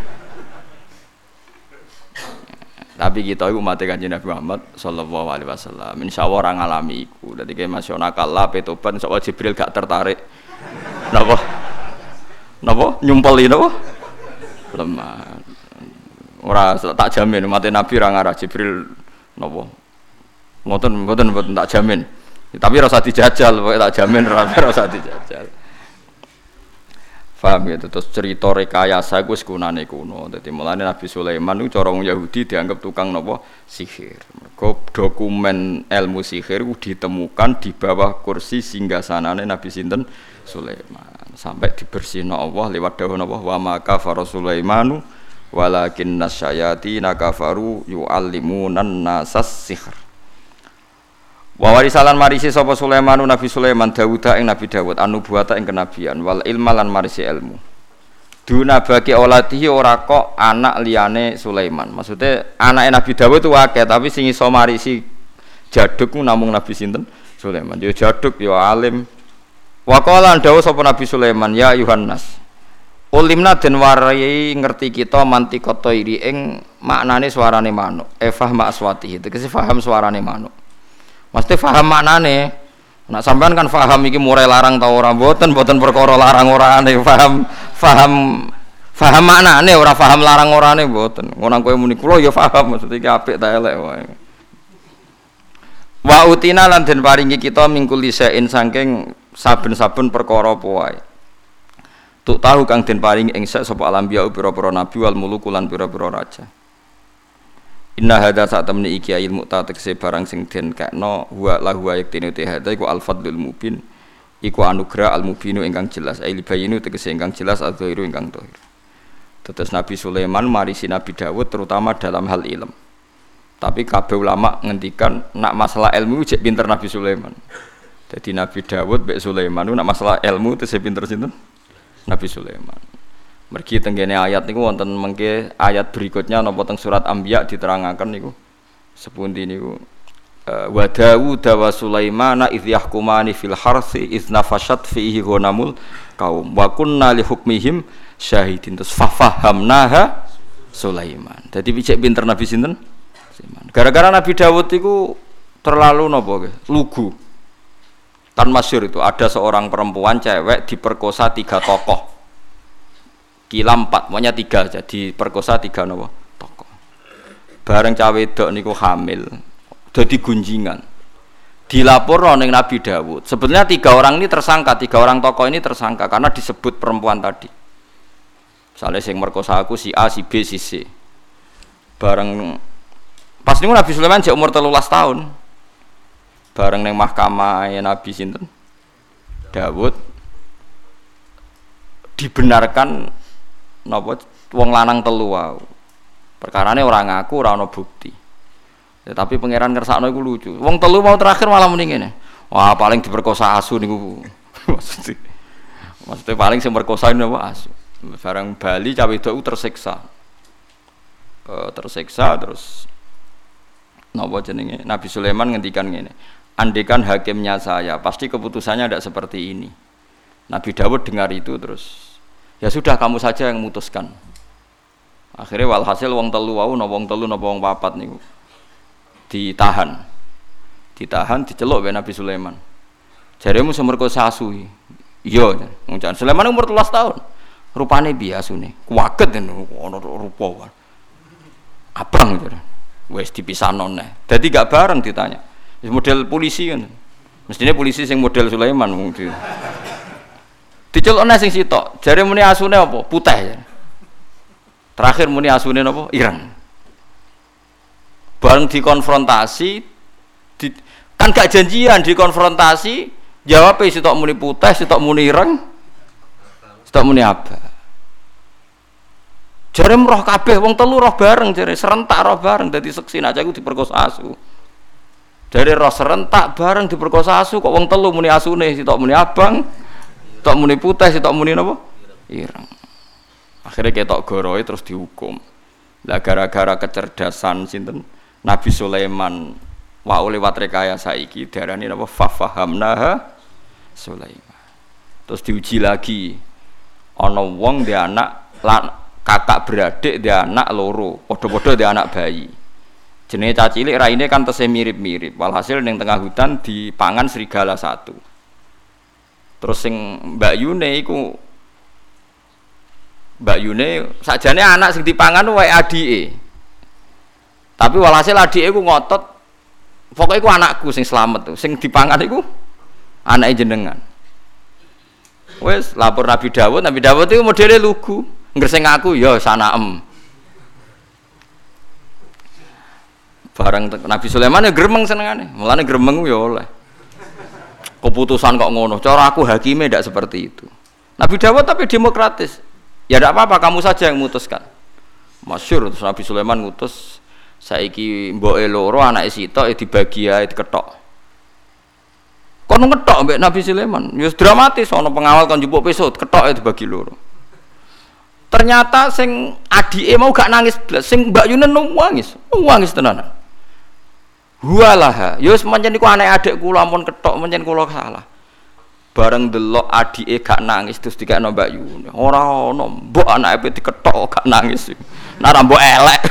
Tapi kita itu mati kanjeng Nabi Muhammad Sallallahu Alaihi Wasallam. Insya Allah orang alami iku. Jadi kayak masih nakal lah, petoban. Allah Jibril gak tertarik. Napa? Napa? Nyumpeli napa? Lemah. Ora tak jamin mati Nabi orang arah Jibril napa? Ngoten ngoten mboten tak jamin. Tapi rasa dijajal, tak jamin rasa dijajal. Paham ya, terus cerita rekayasa gue sekunane kuno. Jadi mulane Nabi Sulaiman itu corong Yahudi dianggap tukang nopo sihir. Mergo dokumen ilmu sihir ditemukan di bawah kursi singgasanane Nabi sinten Sulaiman. Sampai dibersihno Allah lewat dawuh napa wa maka Sulaimanu walakin nasyayati nakafaru yu'allimunan nasas sihir. Wa warisalan marisi sapa Sulaiman Nabi Sulaiman Dawuda ing Nabi Dawud anu buata ing kenabian wal ilma lan marisi ilmu. Duna bagi olatihi ora kok anak liyane Sulaiman. Maksudnya anak Nabi Dawud itu akeh tapi sing iso marisi jaduk namung Nabi sinten Sulaiman. Yo jaduk yo alim. Wa qala dawuh sapa Nabi Sulaiman ya Yohanes. Ulimna den warai ngerti kita mantikata iri ing maknane suarane manuk. Efah makswati itu kese paham suarane manuk. Mesti faham maknane. Nak sampean kan faham iki murai larang tau ora mboten mboten perkara larang orane faham faham faham maknane ora faham larang orane mboten. Ngono kowe muni kula ya faham maksud iki apik ta elek wae. Wa utina lan den paringi kita mingkul lisain saking saben-saben perkara apa. Tuk tahu kang den paringi ing sapa alambiya pira-pira nabi wal muluku lan pira-pira raja. Inna hadza saat temne iki ilmu ta tekse barang sing den kakno wa lahu ayat tinu te hadza iku al fadlul mubin. Iku anugerah al mubinu ingkang jelas ai bayinu tegese ingkang jelas adzairu ingkang tohir. Tetes Nabi Sulaiman marisi Nabi Dawud terutama dalam hal ilm. Tapi kabeh ulama ngendikan nak masalah ilmu cek pinter Nabi Sulaiman. Jadi Nabi Dawud bek Sulaiman nak masalah ilmu itu pinter sinten Nabi Sulaiman. Mergi tenggene ayat niku wonten mengke ayat berikutnya napa teng surat Anbiya diterangaken niku. Sepundi niku? Eh, wa Dawud wa Sulaiman idh yahkumani fil harsi idh nafashat fihi ghanamul kaum. Wa kunna li hukmihim syahidin. Terus fafahamnaha Sulaiman. Jadi bijak pinter Nabi sinten? Gara-gara Nabi Dawud itu terlalu nopo lugu. Kan masyur itu ada seorang perempuan cewek diperkosa tiga tokoh kila empat, maunya tiga jadi perkosa tiga nopo toko. Bareng cawe dok niku hamil, jadi gunjingan. Dilapor oleh Nabi Dawud. Sebenarnya tiga orang ini tersangka, tiga orang tokoh ini tersangka karena disebut perempuan tadi. Misalnya sing merkosa aku si A, si B, si C. Bareng pas niku Nabi Sulaiman jek umur telulas tahun. Bareng neng mahkamah ya Nabi sinten Dawud dibenarkan napa wong lanang telu wae. Perkarane ora ngaku ora ana bukti. Ya, tapi pangeran ngersakno iku lucu. Wong telu mau terakhir malah muni ngene. Wah, paling diperkosa asu niku. maksudnya, maksudnya paling sing perkosa napa asu. Barang Bali cawe itu tersiksa. Uh, tersiksa terus napa jenenge Nabi Sulaiman ngendikan ngene. Andekan hakimnya saya, pasti keputusannya tidak seperti ini. Nabi Dawud dengar itu terus. Ya sudah kamu saja yang memutuskan. Akhirnya walhasil wong telu wau no wong telu no wong papat niku. Ditahan. Ditahan diceluk be Nabi Sulaiman. Jaremu semerkosa asu iya ngucap Sulaiman umur 13 tahun. Rupane biasa nih kuaget ono rupa abang gitu wes dipisah nonnya jadi gak bareng ditanya model polisi kan mestinya polisi yang model Sulaiman mungkin Dicelokne sing sitok. Jare muni asune apa? Putih. Terakhir muni asune apa? Ireng. Bareng dikonfrontasi di, kan gak janjian dikonfrontasi jawab sitok muni putih, sitok muni ireng, sitok muni apa? Jare roh kabeh wong telu roh bareng jare serentak roh bareng dadi seksi nak aku diperkosa asu. Jare roh serentak bareng diperkosa asu kok wong telu muni asune sitok muni abang, tok muni putih sitok muni napa? Ireng. Akhirnya ketok goroe terus dihukum. Lah gara-gara kecerdasan sinten Nabi Sulaiman wa lewat rekayasa iki darani napa fafahamnaha Sulaiman. Terus diuji lagi. Ana wong dia anak lan kakak beradik dia anak loro podo-podo dia anak bayi jenis cacilik raine kan tesih mirip-mirip. Walhasil yang tengah hutan di pangan serigala satu. Terus sing Mbak Yune iku Mbak Yune sajane anak sing dipangan wae adike. Tapi walhasil adike iku ngotot. Pokoknya iku anakku sing selamat tuh. Sing dipangan anak jenengan. Wes lapor Nabi Dawud. Nabi Dawud itu modelnya lugu. Ngerseng aku ya sanaem barang Nabi Sulaiman ya gremeng senengane. Mulane gremeng ya oleh. Keputusan kok ngono. Cara aku hakime tidak seperti itu. Nabi Dawud tapi demokratis. Ya tidak apa-apa kamu saja yang memutuskan. Masyur terus Nabi Sulaiman ngutus saiki mbok loro anak sito e dibagi ae diketok. Kono ngetok mbek Nabi Sulaiman? Ya dramatis ana pengawal kan jupuk pesut ketok e dibagi loro. Ternyata sing adike mau gak nangis blas sing Mbak Yunen nangis nangis tenan Hualaha, yo pancen niku anak adik kula ampun ketok pancen kula salah. Bareng delok adike gak nangis terus dikekno Mbak Yun. Ora ono mbok anake diketok gak nangis. Nara mbok elek.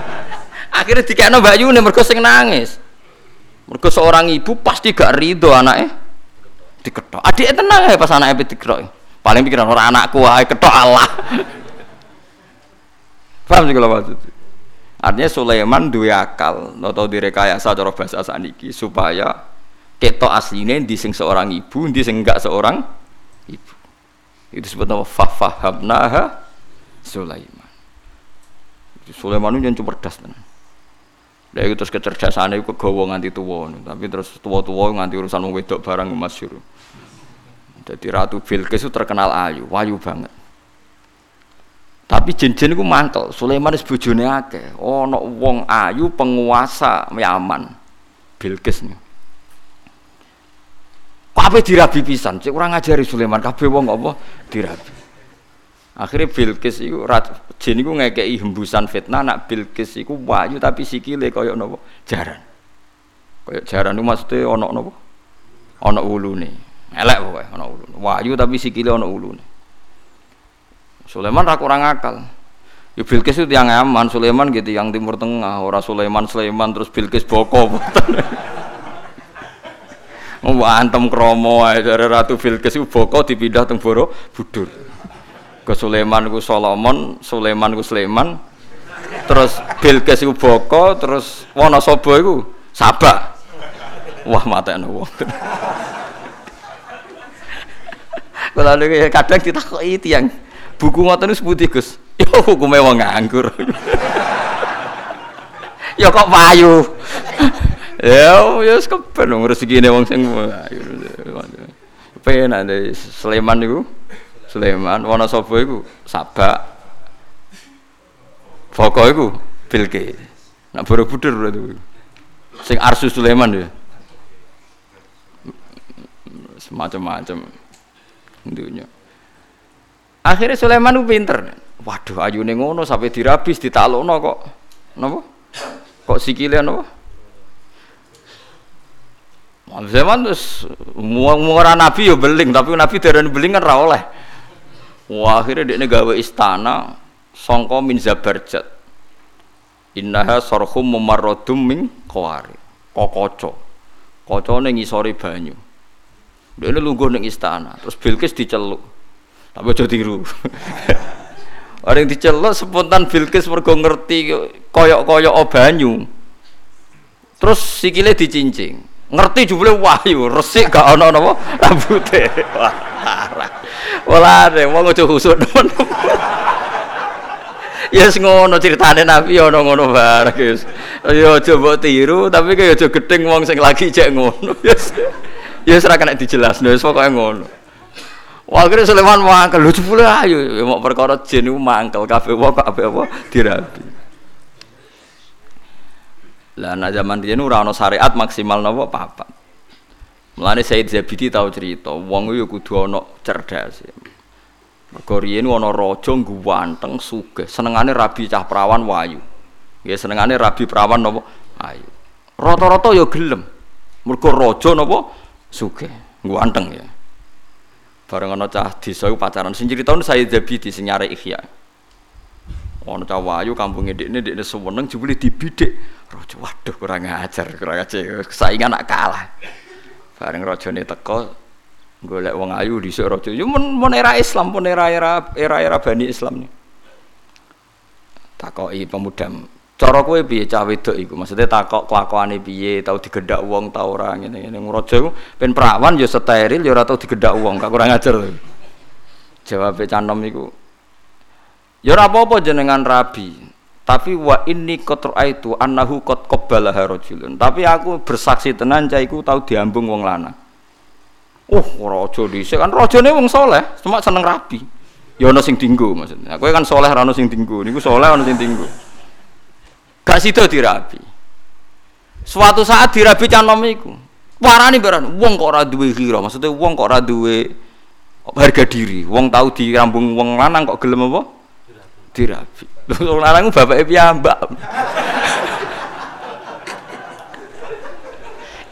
Akhirnya dikekno Mbak Yun mergo sing nangis. Mergo seorang ibu pasti gak rido anaknya diketok. Adike tenang ya pas anaknya diketok. Paling pikiran orang anakku wae ketok Allah. Paham sih kalau maksud? Artinya Sulaiman dua akal atau direkayasa cara bahasa saniki supaya ketok aslinya di sing seorang ibu, di sing enggak seorang ibu. Itu sebetulnya fafahabnaha Sulaiman. Sulaiman itu yang cerdas tenan. Lah itu terus kecerdasannya itu kegawa nganti tua, tapi terus tua-tua nganti urusan wedok barang masyhur. Jadi Ratu Bilqis itu terkenal ayu, wayu banget. Tapi jin-jin itu mantel. Sulaiman itu bojone akeh. no wong ayu penguasa Yaman. Bilqis nih. Kabeh dirabi pisan. Cek kurang ngajari Sulaiman kabeh wong apa dirabi. Akhirnya Bilqis itu jin itu ngekei hembusan fitnah nak Bilqis itu wayu tapi sikile koyok nopo jaran. Koyok jaran itu maksudnya ono nopo? Ono ulune elek pokoknya ana ulune wahyu tapi sikile ana ulune Sulaiman ra kurang akal Ya Bilqis itu yang aman, Sulaiman gitu yang timur tengah, orang Sulaiman Sulaiman terus Bilqis boko. Mau antem kromo ae dari Ratu Bilqis itu boko dipindah teng Boro Budur. Ke Sulaiman ku Solomon, Sulaiman ku Sulaiman. Terus Bilqis itu boko, terus Wonosobo itu Sabah. Wah mata wong. Kalau ada kadang ditakoki yang buku ngoten niku sebuti Gus. Ya hukume wong nganggur. ya kok payu. ya ya keben rezekine wong sing payu. Penak Sleman niku. Sleman, Wonosobo iku Sabak. Foko iku Bilke. Nak Borobudur berarti. Sing Arsu Sulaiman ya. Semacam-macam dunia. Akhirnya Sulaiman itu pinter. Waduh, ayu ngono sampai dirabis, ditalokno kok. Napa? Kok sikile napa? Zaman terus orang nabi ya beling, tapi nabi dari beling kan rawleh. Wah, akhirnya dia gawe istana songko min zabarjat. Innaha sorhum memarrodum min kawari. Kokoco. Koco ngisori banyu. Dia ini lungguh neng istana, terus Bilqis diceluk. Tapi aja tiru. Orang diceluk spontan Bilqis mergo ngerti koyok-koyok banyu. Terus sikile dicincing. Ngerti jebule wahyu, resik gak ana napa rambute. Wah, parah. Wala deh, wong aja husuk temen. Ya yes, ngono ceritane Nabi ana ngono bareng guys. Ya aja mbok tiru tapi kaya aja gedeng wong sing lagi cek ngono. Yes. Ya ora kena dijelasno, wis pokoke ngono. Wah, kira Sulaiman mangkel, lucu pula ayo, ya mau perkara jin itu mangkel, kafe wong kafe apa dirabi. Lah nah zaman dia ora ana syariat maksimal napa papat. Mulane Said Zabidi tahu cerita, wong yo kudu ana cerdas. Mergo riyen ana raja ganteng sugih, senengane rabi cah perawan wayu. Nggih senengane rabi perawan napa ayu. Rata-rata yo gelem. Mergo raja napa sugih, ganteng ya. Bareng ana cah desa pacaran sing critakno saya Zabidi sing nyare ikhya. Ana cah wayu kampunge dekne dekne seweneng jebule dibidik. Raja waduh kurang ajar, kurang ajar. Saingan nak kalah. Bareng rajane teko golek wong ayu dhisik raja. Yo men, men era Islam, pun era-era era-era Bani Islam. Takoki pemuda Cara kowe piye cah wedok iku? Maksudnya takok kelakuane piye, tau digedak wong ta ora ngene-ngene. Raja iku ben perawan ya steril ya ora tau digedak wong, gak kurang ajar. Jawab canom iku. Ya ora apa-apa jenengan rabi. Tapi wa inni qad itu annahu qad qabbala rajulun. Tapi aku bersaksi tenan cah iku tau diambung wong lanang. Oh, raja dhisik kan rajane wong soleh, cuma seneng rabi. Ya ana sing dinggo maksudnya. Kowe kan soleh ora ana sing dinggo. Niku soleh ana sing dinggo. Gak sido dirabi. Suatu saat dirabi canom iku. Warani beran, wong kok ora duwe maksudnya wong kok ora duwe harga diri. Wong tahu dirambung wong lanang kok gelem apa? Dirabi. Lho wong lanang bapake piyambak.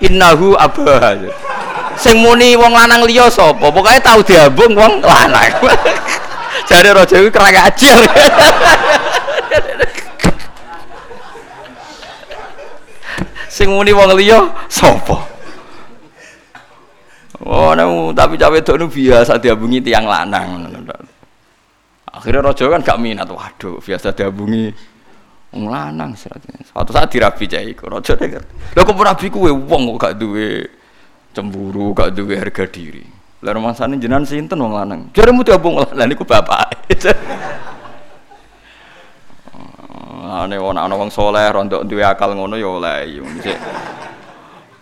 Innahu abah. Sing muni wong lanang liya sapa? Pokoke tahu diambung wong lanang. Jare raja ajar. sing muni wong liya sapa? Oh nemu tapi cawe wedok biasa diabungi tiang lanang. Akhirnya raja kan gak minat. Waduh biasa diabungi wong lanang suatu saat dirabi cah iku raja nek lho kok rabi kuwe? Wong kok gak duwe cemburu gak duwe harga diri. Lha rumasane jenengan sinten wong lanang? Jaremu diabung lanang niku bapak Ane ana ana wong saleh rondo duwe akal ngono ya oleh.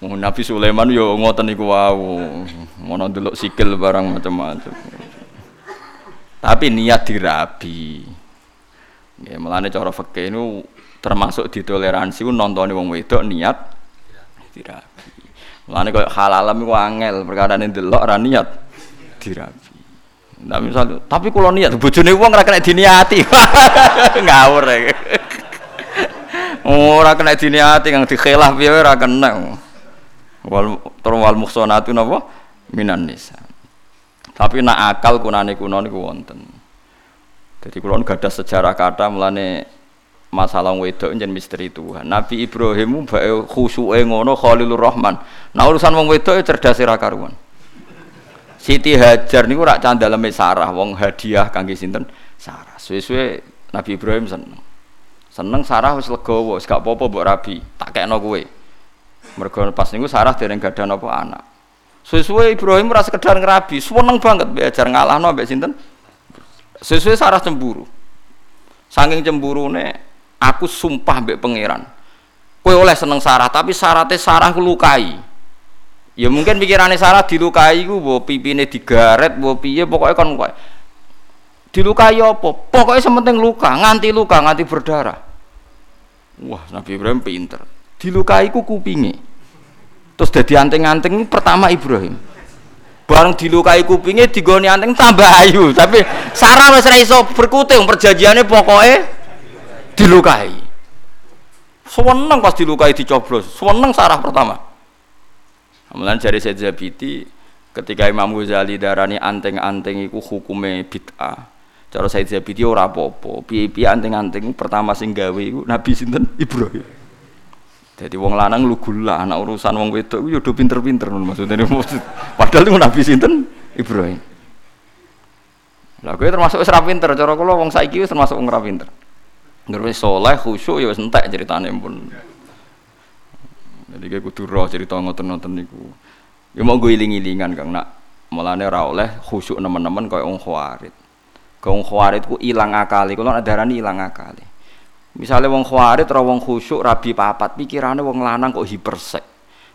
Nabi Sulaiman yo ngoten niku wau. Ngono delok sikil barang macam-macam. Tapi niat dirabi. Nggih, melane cara fikih niku termasuk ditoleransi ku nontoni wong wedok niat dirabi. Mulane koyo halalam iku angel perkara ndelok ora niat dirabi. Nah misal, tapi kalau niat wong ora kena diniati. Ngawur ya. Ora kena diniati kang dikhilah piye ora kena. Wal tur wal muhsanatu napa minan nisa. Tapi nak akal kunane kuno niku wonten. Jadi kulon gada sejarah kata mulane masalah wedok njen misteri Tuhan. Nabi Ibrahim bae khusuke ngono Khalilur Rahman. Nah urusan wong wedok cerdas ra karuan. Siti Hajar niku rak candaleme Sarah wong hadiah kangge sinten? Sarah. Suwe-suwe Nabi Ibrahim seneng. Seneng Sarah wis legowo, wis gak apa-apa rabi, tak kekno kowe. Mergo pas niku Sarah dereng gadah napa anak. Suwe-suwe Ibrahim ora sekedar ngerabi, seneng banget belajar ngalahno mbek sinten? Suwe-suwe Sarah cemburu. Saking cemburune aku sumpah mbek pangeran. Kowe oleh seneng Sarah, tapi syaratnya Sarah lukai. Ya mungkin pikirannya Sarah dilukai ku mbok pipine digaret, mbok piye pokoknya kan kowe. Dilukai apa? Pokoknya sementing luka, nganti luka, nganti berdarah. Wah, Nabi Ibrahim pinter. Dilukai ku kupinge. Terus dadi anting-anting pertama Ibrahim. Bareng dilukai kupinge digoni anting tambah ayu, tapi Sarah wis ra iso berkuting perjanjiannya pokoknya dilukai. Seneng pas dilukai dicoblos, seneng Sarah pertama. Kemudian dari Said Zabidi ketika Imam Ghazali darani anteng-anteng itu hukumnya bid'ah. Cara Said Zabidi ora apa-apa. Piye-piye anteng-anteng pertama sing gawe Nabi sinten Ibrahim. Jadi wong lanang lu gula anak urusan wong wedok yo pinter-pinter maksudnya maksud. Padahal itu Nabi sinten Ibrahim. Lah kowe termasuk ra pinter, cara kula wong saiki termasuk wong pinter. Ngerti soleh khusyuk ya wis entek ceritane pun. Jadi kayak kudu roh cerita ngoten-ngoten niku. Ya mau gue iling-ilingan kang nak mulane ora oleh khusyuk nemen-nemen kaya wong khawarit. Wong khawarit ku ilang akali, kula darani ilang akali. Misalnya wong khawarit ora wong khusyuk rabi papat, pikirane wong lanang kok hipersek.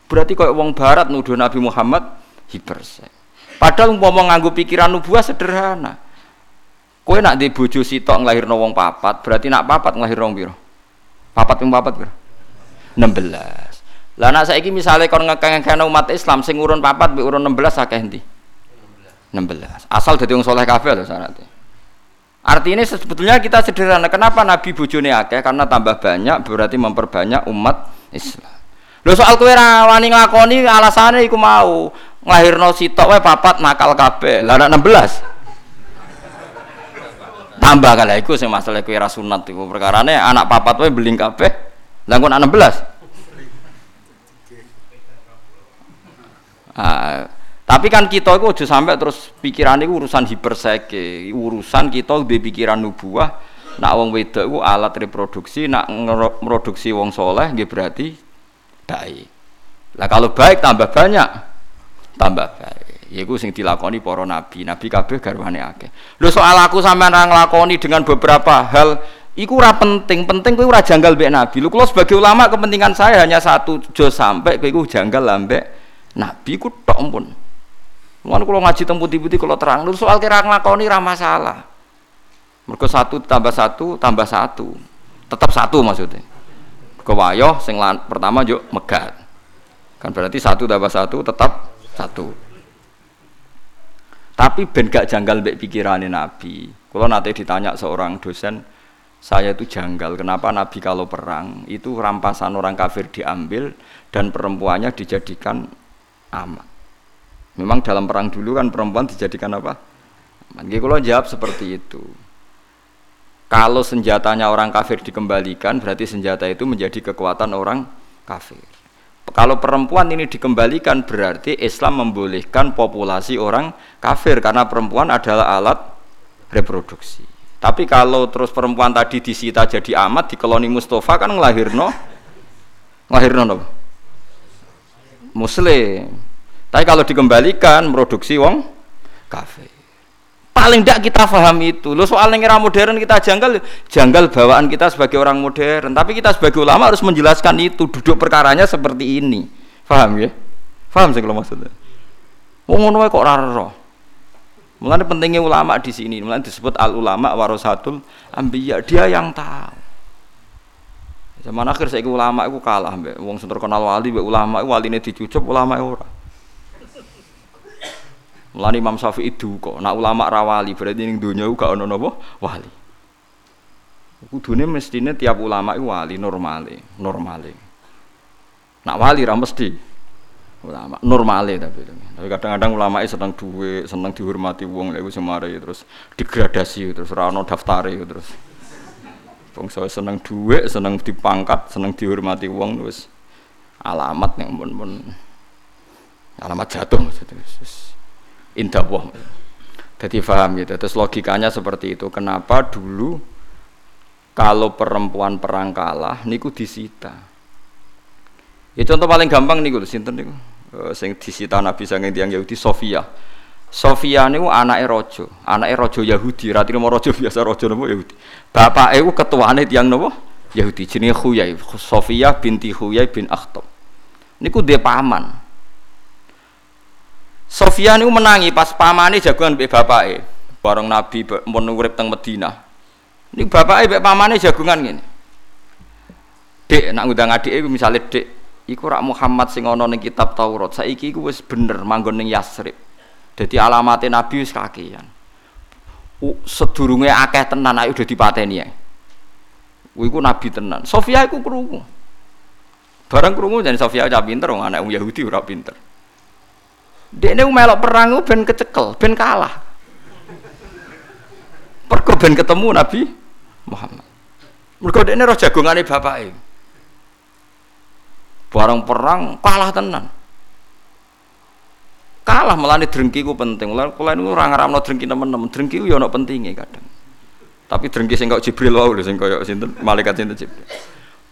Berarti kaya wong barat nuduh Nabi Muhammad hipersek. Padahal umpama nganggo pikiran nubuah sederhana. Kowe nak di bojo sitok nglahirno wong papat, berarti nak papat nglahirno wong piro? Papat ping papat piro? 16. Lah nak saiki misale kon ngekeng umat Islam sing urun papat mbek urun 16 akeh endi? 16. Asal dadi wong saleh kabeh lho syaratnya. Artinya sebetulnya kita sederhana. Kenapa Nabi bojone akeh? Karena tambah banyak berarti memperbanyak umat Islam. Lho soal kowe ra wani nglakoni alasane iku mau nglahirno sitok wae papat nakal kabeh. Lah anak 16. Tambah kala iku sing masalah kowe ra sunat iku perkarane anak papat wae beling kabeh. Lah kok anak 16. Ah, tapi kan kita itu aja sampai terus pikiran itu urusan hiperseke, urusan kita di pikiran nubuah. Nak wong wedok itu alat reproduksi, nak produksi wong soleh, nggih berarti baik. Lah kalau baik tambah banyak, tambah baik. Iku sing dilakoni para nabi, nabi kabeh garwane akeh. Lho soal aku sampean ra nglakoni dengan beberapa hal Iku ora penting, penting kowe ora janggal mbek Nabi. Lho kula sebagai ulama kepentingan saya hanya satu, jo sampai kowe iku janggal ambek Nabi ku tok pun. Mulane kalau ngaji teng putih-putih kalau terang lu soal kira nglakoni ra masalah. Mergo satu tambah satu tambah satu. Tetap satu maksudnya. Kewayoh sing pertama yuk megat. Kan berarti satu tambah satu tetap satu. Tapi ben gak janggal mbek pikirane Nabi. Kalau nanti ditanya seorang dosen, saya itu janggal kenapa Nabi kalau perang itu rampasan orang kafir diambil dan perempuannya dijadikan amat. Memang dalam perang dulu kan perempuan dijadikan apa? Mungkin kalau jawab seperti itu. Kalau senjatanya orang kafir dikembalikan, berarti senjata itu menjadi kekuatan orang kafir. Kalau perempuan ini dikembalikan, berarti Islam membolehkan populasi orang kafir karena perempuan adalah alat reproduksi. Tapi kalau terus perempuan tadi disita jadi amat di koloni Mustafa kan ngelahirno, ngelahirno no? Muslim. Tapi kalau dikembalikan produksi wong kafe. Paling tidak kita paham itu. Lo soal era modern kita janggal, janggal bawaan kita sebagai orang modern. Tapi kita sebagai ulama harus menjelaskan itu. Duduk perkaranya seperti ini. Paham ya? Paham sih kalau maksudnya. Wong ngono kok ora roh. Mulane pentingnya ulama di sini. Mulane disebut al ulama warasatul ambiya. Dia yang tahu. Zaman akhir saya ulama itu kalah mbak. Wong terkenal wali mbak ulama ini dicucup ulama ora. Mulane Imam Syafi'i kok, nak ulama rawali berarti ning donya gak ono napa wali. Kudune mestine tiap ulama itu wali normale, normale. Nak wali ra mesti ulama normale tapi tapi kadang-kadang ulama seneng duwe, seneng dihormati wong lek wis terus degradasi terus ora ono daftare terus. Wong seneng duwe, seneng dipangkat, seneng dihormati wong terus alamat yang pun alamat jatuh maksudnya indah wah. Jadi paham gitu. Terus logikanya seperti itu. Kenapa dulu kalau perempuan perang kalah niku disita. Ya contoh paling gampang niku sinten niku. Uh, sing disita Nabi sange tiyang Yahudi Sofia. Sofia niku anake raja, anake raja Yahudi, ra trimo raja biasa raja napa Yahudi. Bapake ku ketuane tiyang napa? Yahudi jenenge Khuyai, Sofia binti Khuyai bin Akhtab. Niku dia paman. Sofia niku menangi pas pamane jagoan mbek bapake. Bareng Nabi mun teng Madinah. Niku bapake mbek pamane jagongan ngene. Dek nak ngundang adike misale Dek iku rak Muhammad sing ana ning kitab Taurat. Saiki iku wis bener manggon ning Yasrib. Dadi alamate Nabi wis kakean. Sedurunge akeh tenan ayo udah dipateni ya. Iku nabi tenan. Sofia iku krungu. Barang krungu jan Sofia cah pinter wong anak Yahudi ora pinter. Dia ini melok perang ben kecekel, ben kalah. Pergo ben ketemu Nabi Muhammad. Mergo dia ini roh jagongane bapake. Barang perang kalah tenan. Kalah melani drengki ku penting. Mulane kula niku ora ngaramno drengki nemen-nemen. Drengki ku ya ono pentinge kadang. Tapi drengki sing kok Jibril wae lho sing kaya sinten malaikat sinten Jibril.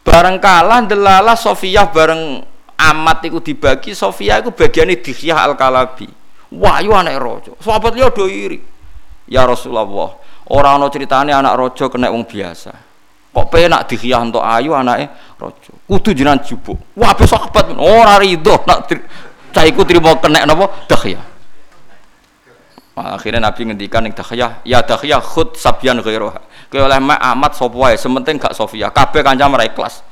Barang kalah delalah Sofiyah bareng amat iku dibagi Sofia iku bagiane Dihyah Al-Kalabi. Wahyu anak raja. Sahabat liya do iri. Ya Rasulullah ora ana critane anak raja kena wong biasa. Kok penak Dihyah entuk ayu anake raja? Kudu jenengan jubuk. Wah sahabat. Ora rido nak cah trimo kena napa? Dihyah Akhirnya Nabi ngendikan yang dakhiyah, ya dakhiyah khud sabyan ghairuha. Kowe oleh mak amat sapa wae, sementing gak Sofia. Kabeh kanca mereka ikhlas.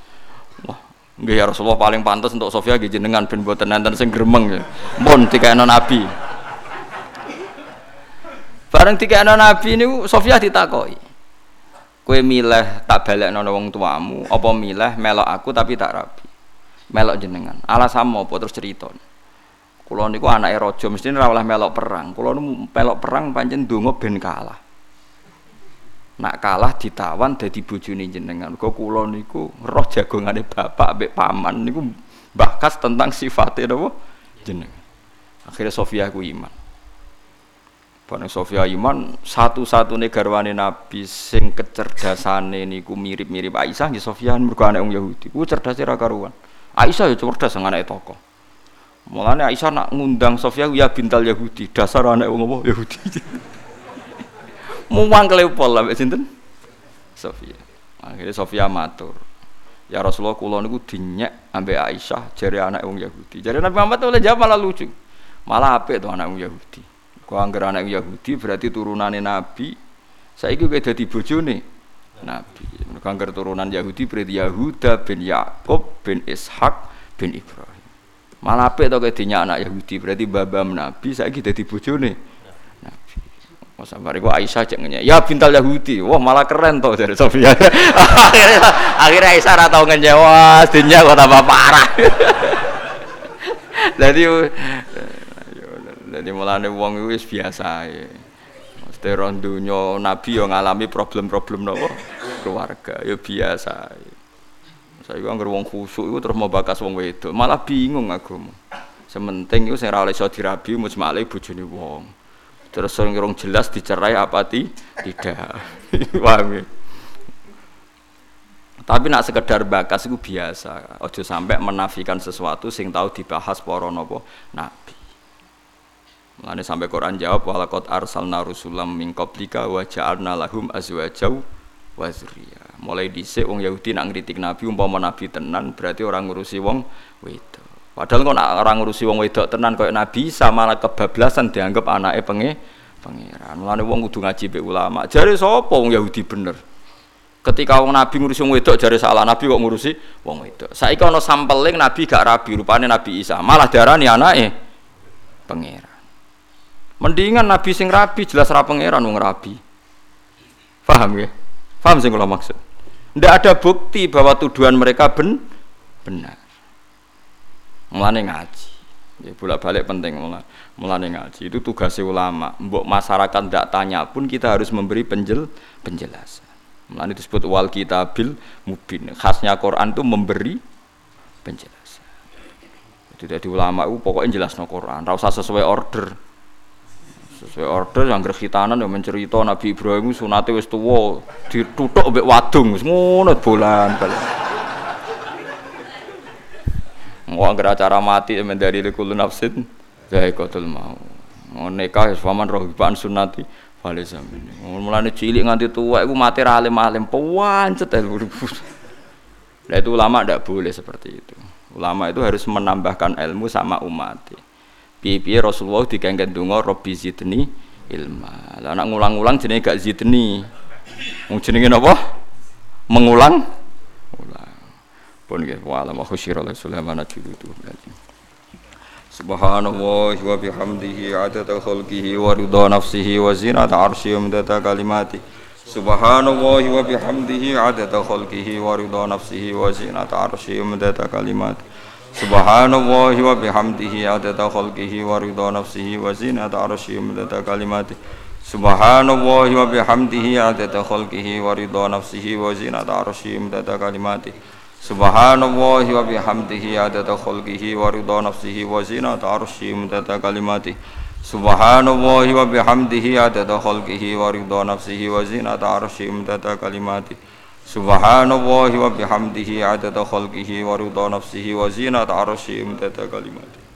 Nggih ya Rasulullah paling pantas untuk Sofia nggih jenengan ben mboten enten sing gremeng. Mun dikene Nabi. Bareng dikene Nabi niku Sofia ditakoki. Kowe milih tak balekno wong tuamu apa milih melok aku tapi tak rabi. Melok jenengan. Alasanmu apa terus cerita. Kulo niku anake raja mesti ora melok perang. Niku melok perang pancen donga ben kalah nak kalah ditawan dadi bojone jenengan. Kok kula niku roh jagongane bapak ambek paman niku bakas tentang sifatnya napa jenengan. Akhirnya Sofia ku iman. Bareng Sofia iman satu-satunya garwane Nabi sing kecerdasane niku mirip-mirip Aisyah nggih Sofia mergo anak wong Yahudi. Ku cerdas ra karuan. Aisyah ya cerdas sang anake toko. Mulane Aisyah nak ngundang Sofia ya bintal Yahudi, dasar anak wong Yahudi. muang kelepol lah sinten? Sofia. Akhirnya Sofia matur. Ya Rasulullah kula niku dinyek ambek Aisyah jari anak wong Yahudi. Jari Nabi Muhammad oleh jawab malah lucu. Malah apik tuh anak wong Yahudi. Kau anggar anak Yahudi berarti turunannya Nabi. Itu kayak jadi bojone Nabi. Mereka anggar turunan Yahudi berarti Yahuda bin Yakub bin Ishak bin Ibrahim. Malah apik tuh kayak dinyak anak Yahudi berarti babam Nabi saya gitu jadi Masa bariku Aisyah cek ngenyek, ya bintal Yahudi. Wah malah keren toh dari Sofia. akhirnya, akhirnya Aisyah ora tau ngenyek, wah dunia kok tambah parah. Jadi jadi mulane wong iku wis biasa ya. Mesti ron dunya nabi yang ngalami problem-problem nopo keluarga ya biasa. Saya iku anggere wong iku terus mau bakas wong wedok, malah bingung aku. Sementing iku sing ora oleh iso bojone wong terus orang jelas dicerai apa ti? Tidak. Paham ya? tapi nak sekedar bakas itu biasa. Ojo sampai menafikan sesuatu sing tahu dibahas para nopo nabi. Mulane sampai Quran jawab walakot arsalna rusulam min qablika wa ja'alna lahum azwajau wa Mulai dhisik wong Yahudi nak ngritik Nabi umpama Nabi tenan berarti orang ngurusi wong wedok. Padahal kok orang ngurusi wong wedok tenan koyo Nabi sama malah kebablasan dianggap anaknya penge pangeran. Mulane wong kudu ngaji be ulama. Jare sapa wong Yahudi bener? Ketika wong Nabi ngurusi wong wedok jare salah Nabi kok ngurusi wong wedok. Saiki ana sampeling Nabi gak rabi rupane Nabi Isa. Malah darani anake pangeran. Mendingan Nabi sing rabi jelas ra pangeran wong rabi. Paham ya? Paham sing kula maksud? Tidak ada bukti bahwa tuduhan mereka ben benar. Mulane ngaji. Ya bolak-balik penting mulane. Ngaji itu tugas ulama. Mbok masyarakat tidak tanya pun kita harus memberi penjel penjelasan. Mulane disebut wal kitabil mubin. Khasnya Quran itu memberi penjelasan. Jadi ulama itu pokoknya jelas no Quran. Usah sesuai order. Sesuai order yang gerhitanan yang mencerita Nabi Ibrahim sunate wis tuwa dituthuk mbek wadung ngono bolan balik. Mau agar acara mati dari likul nafsin kotul mau. Mau nikah faman rohiban sunnati Fale sampeyan. Mulane cilik nganti tua iku mati ra alim-alim pawancet Lah itu ulama tidak boleh seperti itu. Ulama itu harus menambahkan ilmu sama umat. Piye-piye Rasulullah diganggen donga Robbi zidni ilma. Lah anak ngulang-ulang jenenge gak zidni. Wong jenenge napa? Mengulang pun nggih wa alam khusyira la sulaiman jududu Subhanallah wa bihamdihi adada khalqihi wa ridha nafsihi wa zinata arsyihi wa midada kalimati Subhanallah wa bihamdihi adada khalqihi wa ridha nafsihi wa zinata arsyihi wa midada kalimati Subhanallah wa bihamdihi adada khalqihi wa ridha nafsihi wa zinata arsyihi wa midada kalimati Subhanallah wa bihamdihi adada khalqihi wa ridha nafsihi wa zinata arsyihi wa midada kalimati سبحان الله وبحمده عدد خلقه ورضا نفسه وزنة عرشه مدد كلماته سبحان الله وبحمده عدد خلقه ورضا نفسه وزنة عرشه مدد كلماته سبحان الله وبحمده عدد خلقه ورضا نفسه وزنة عرشه مدد كلماته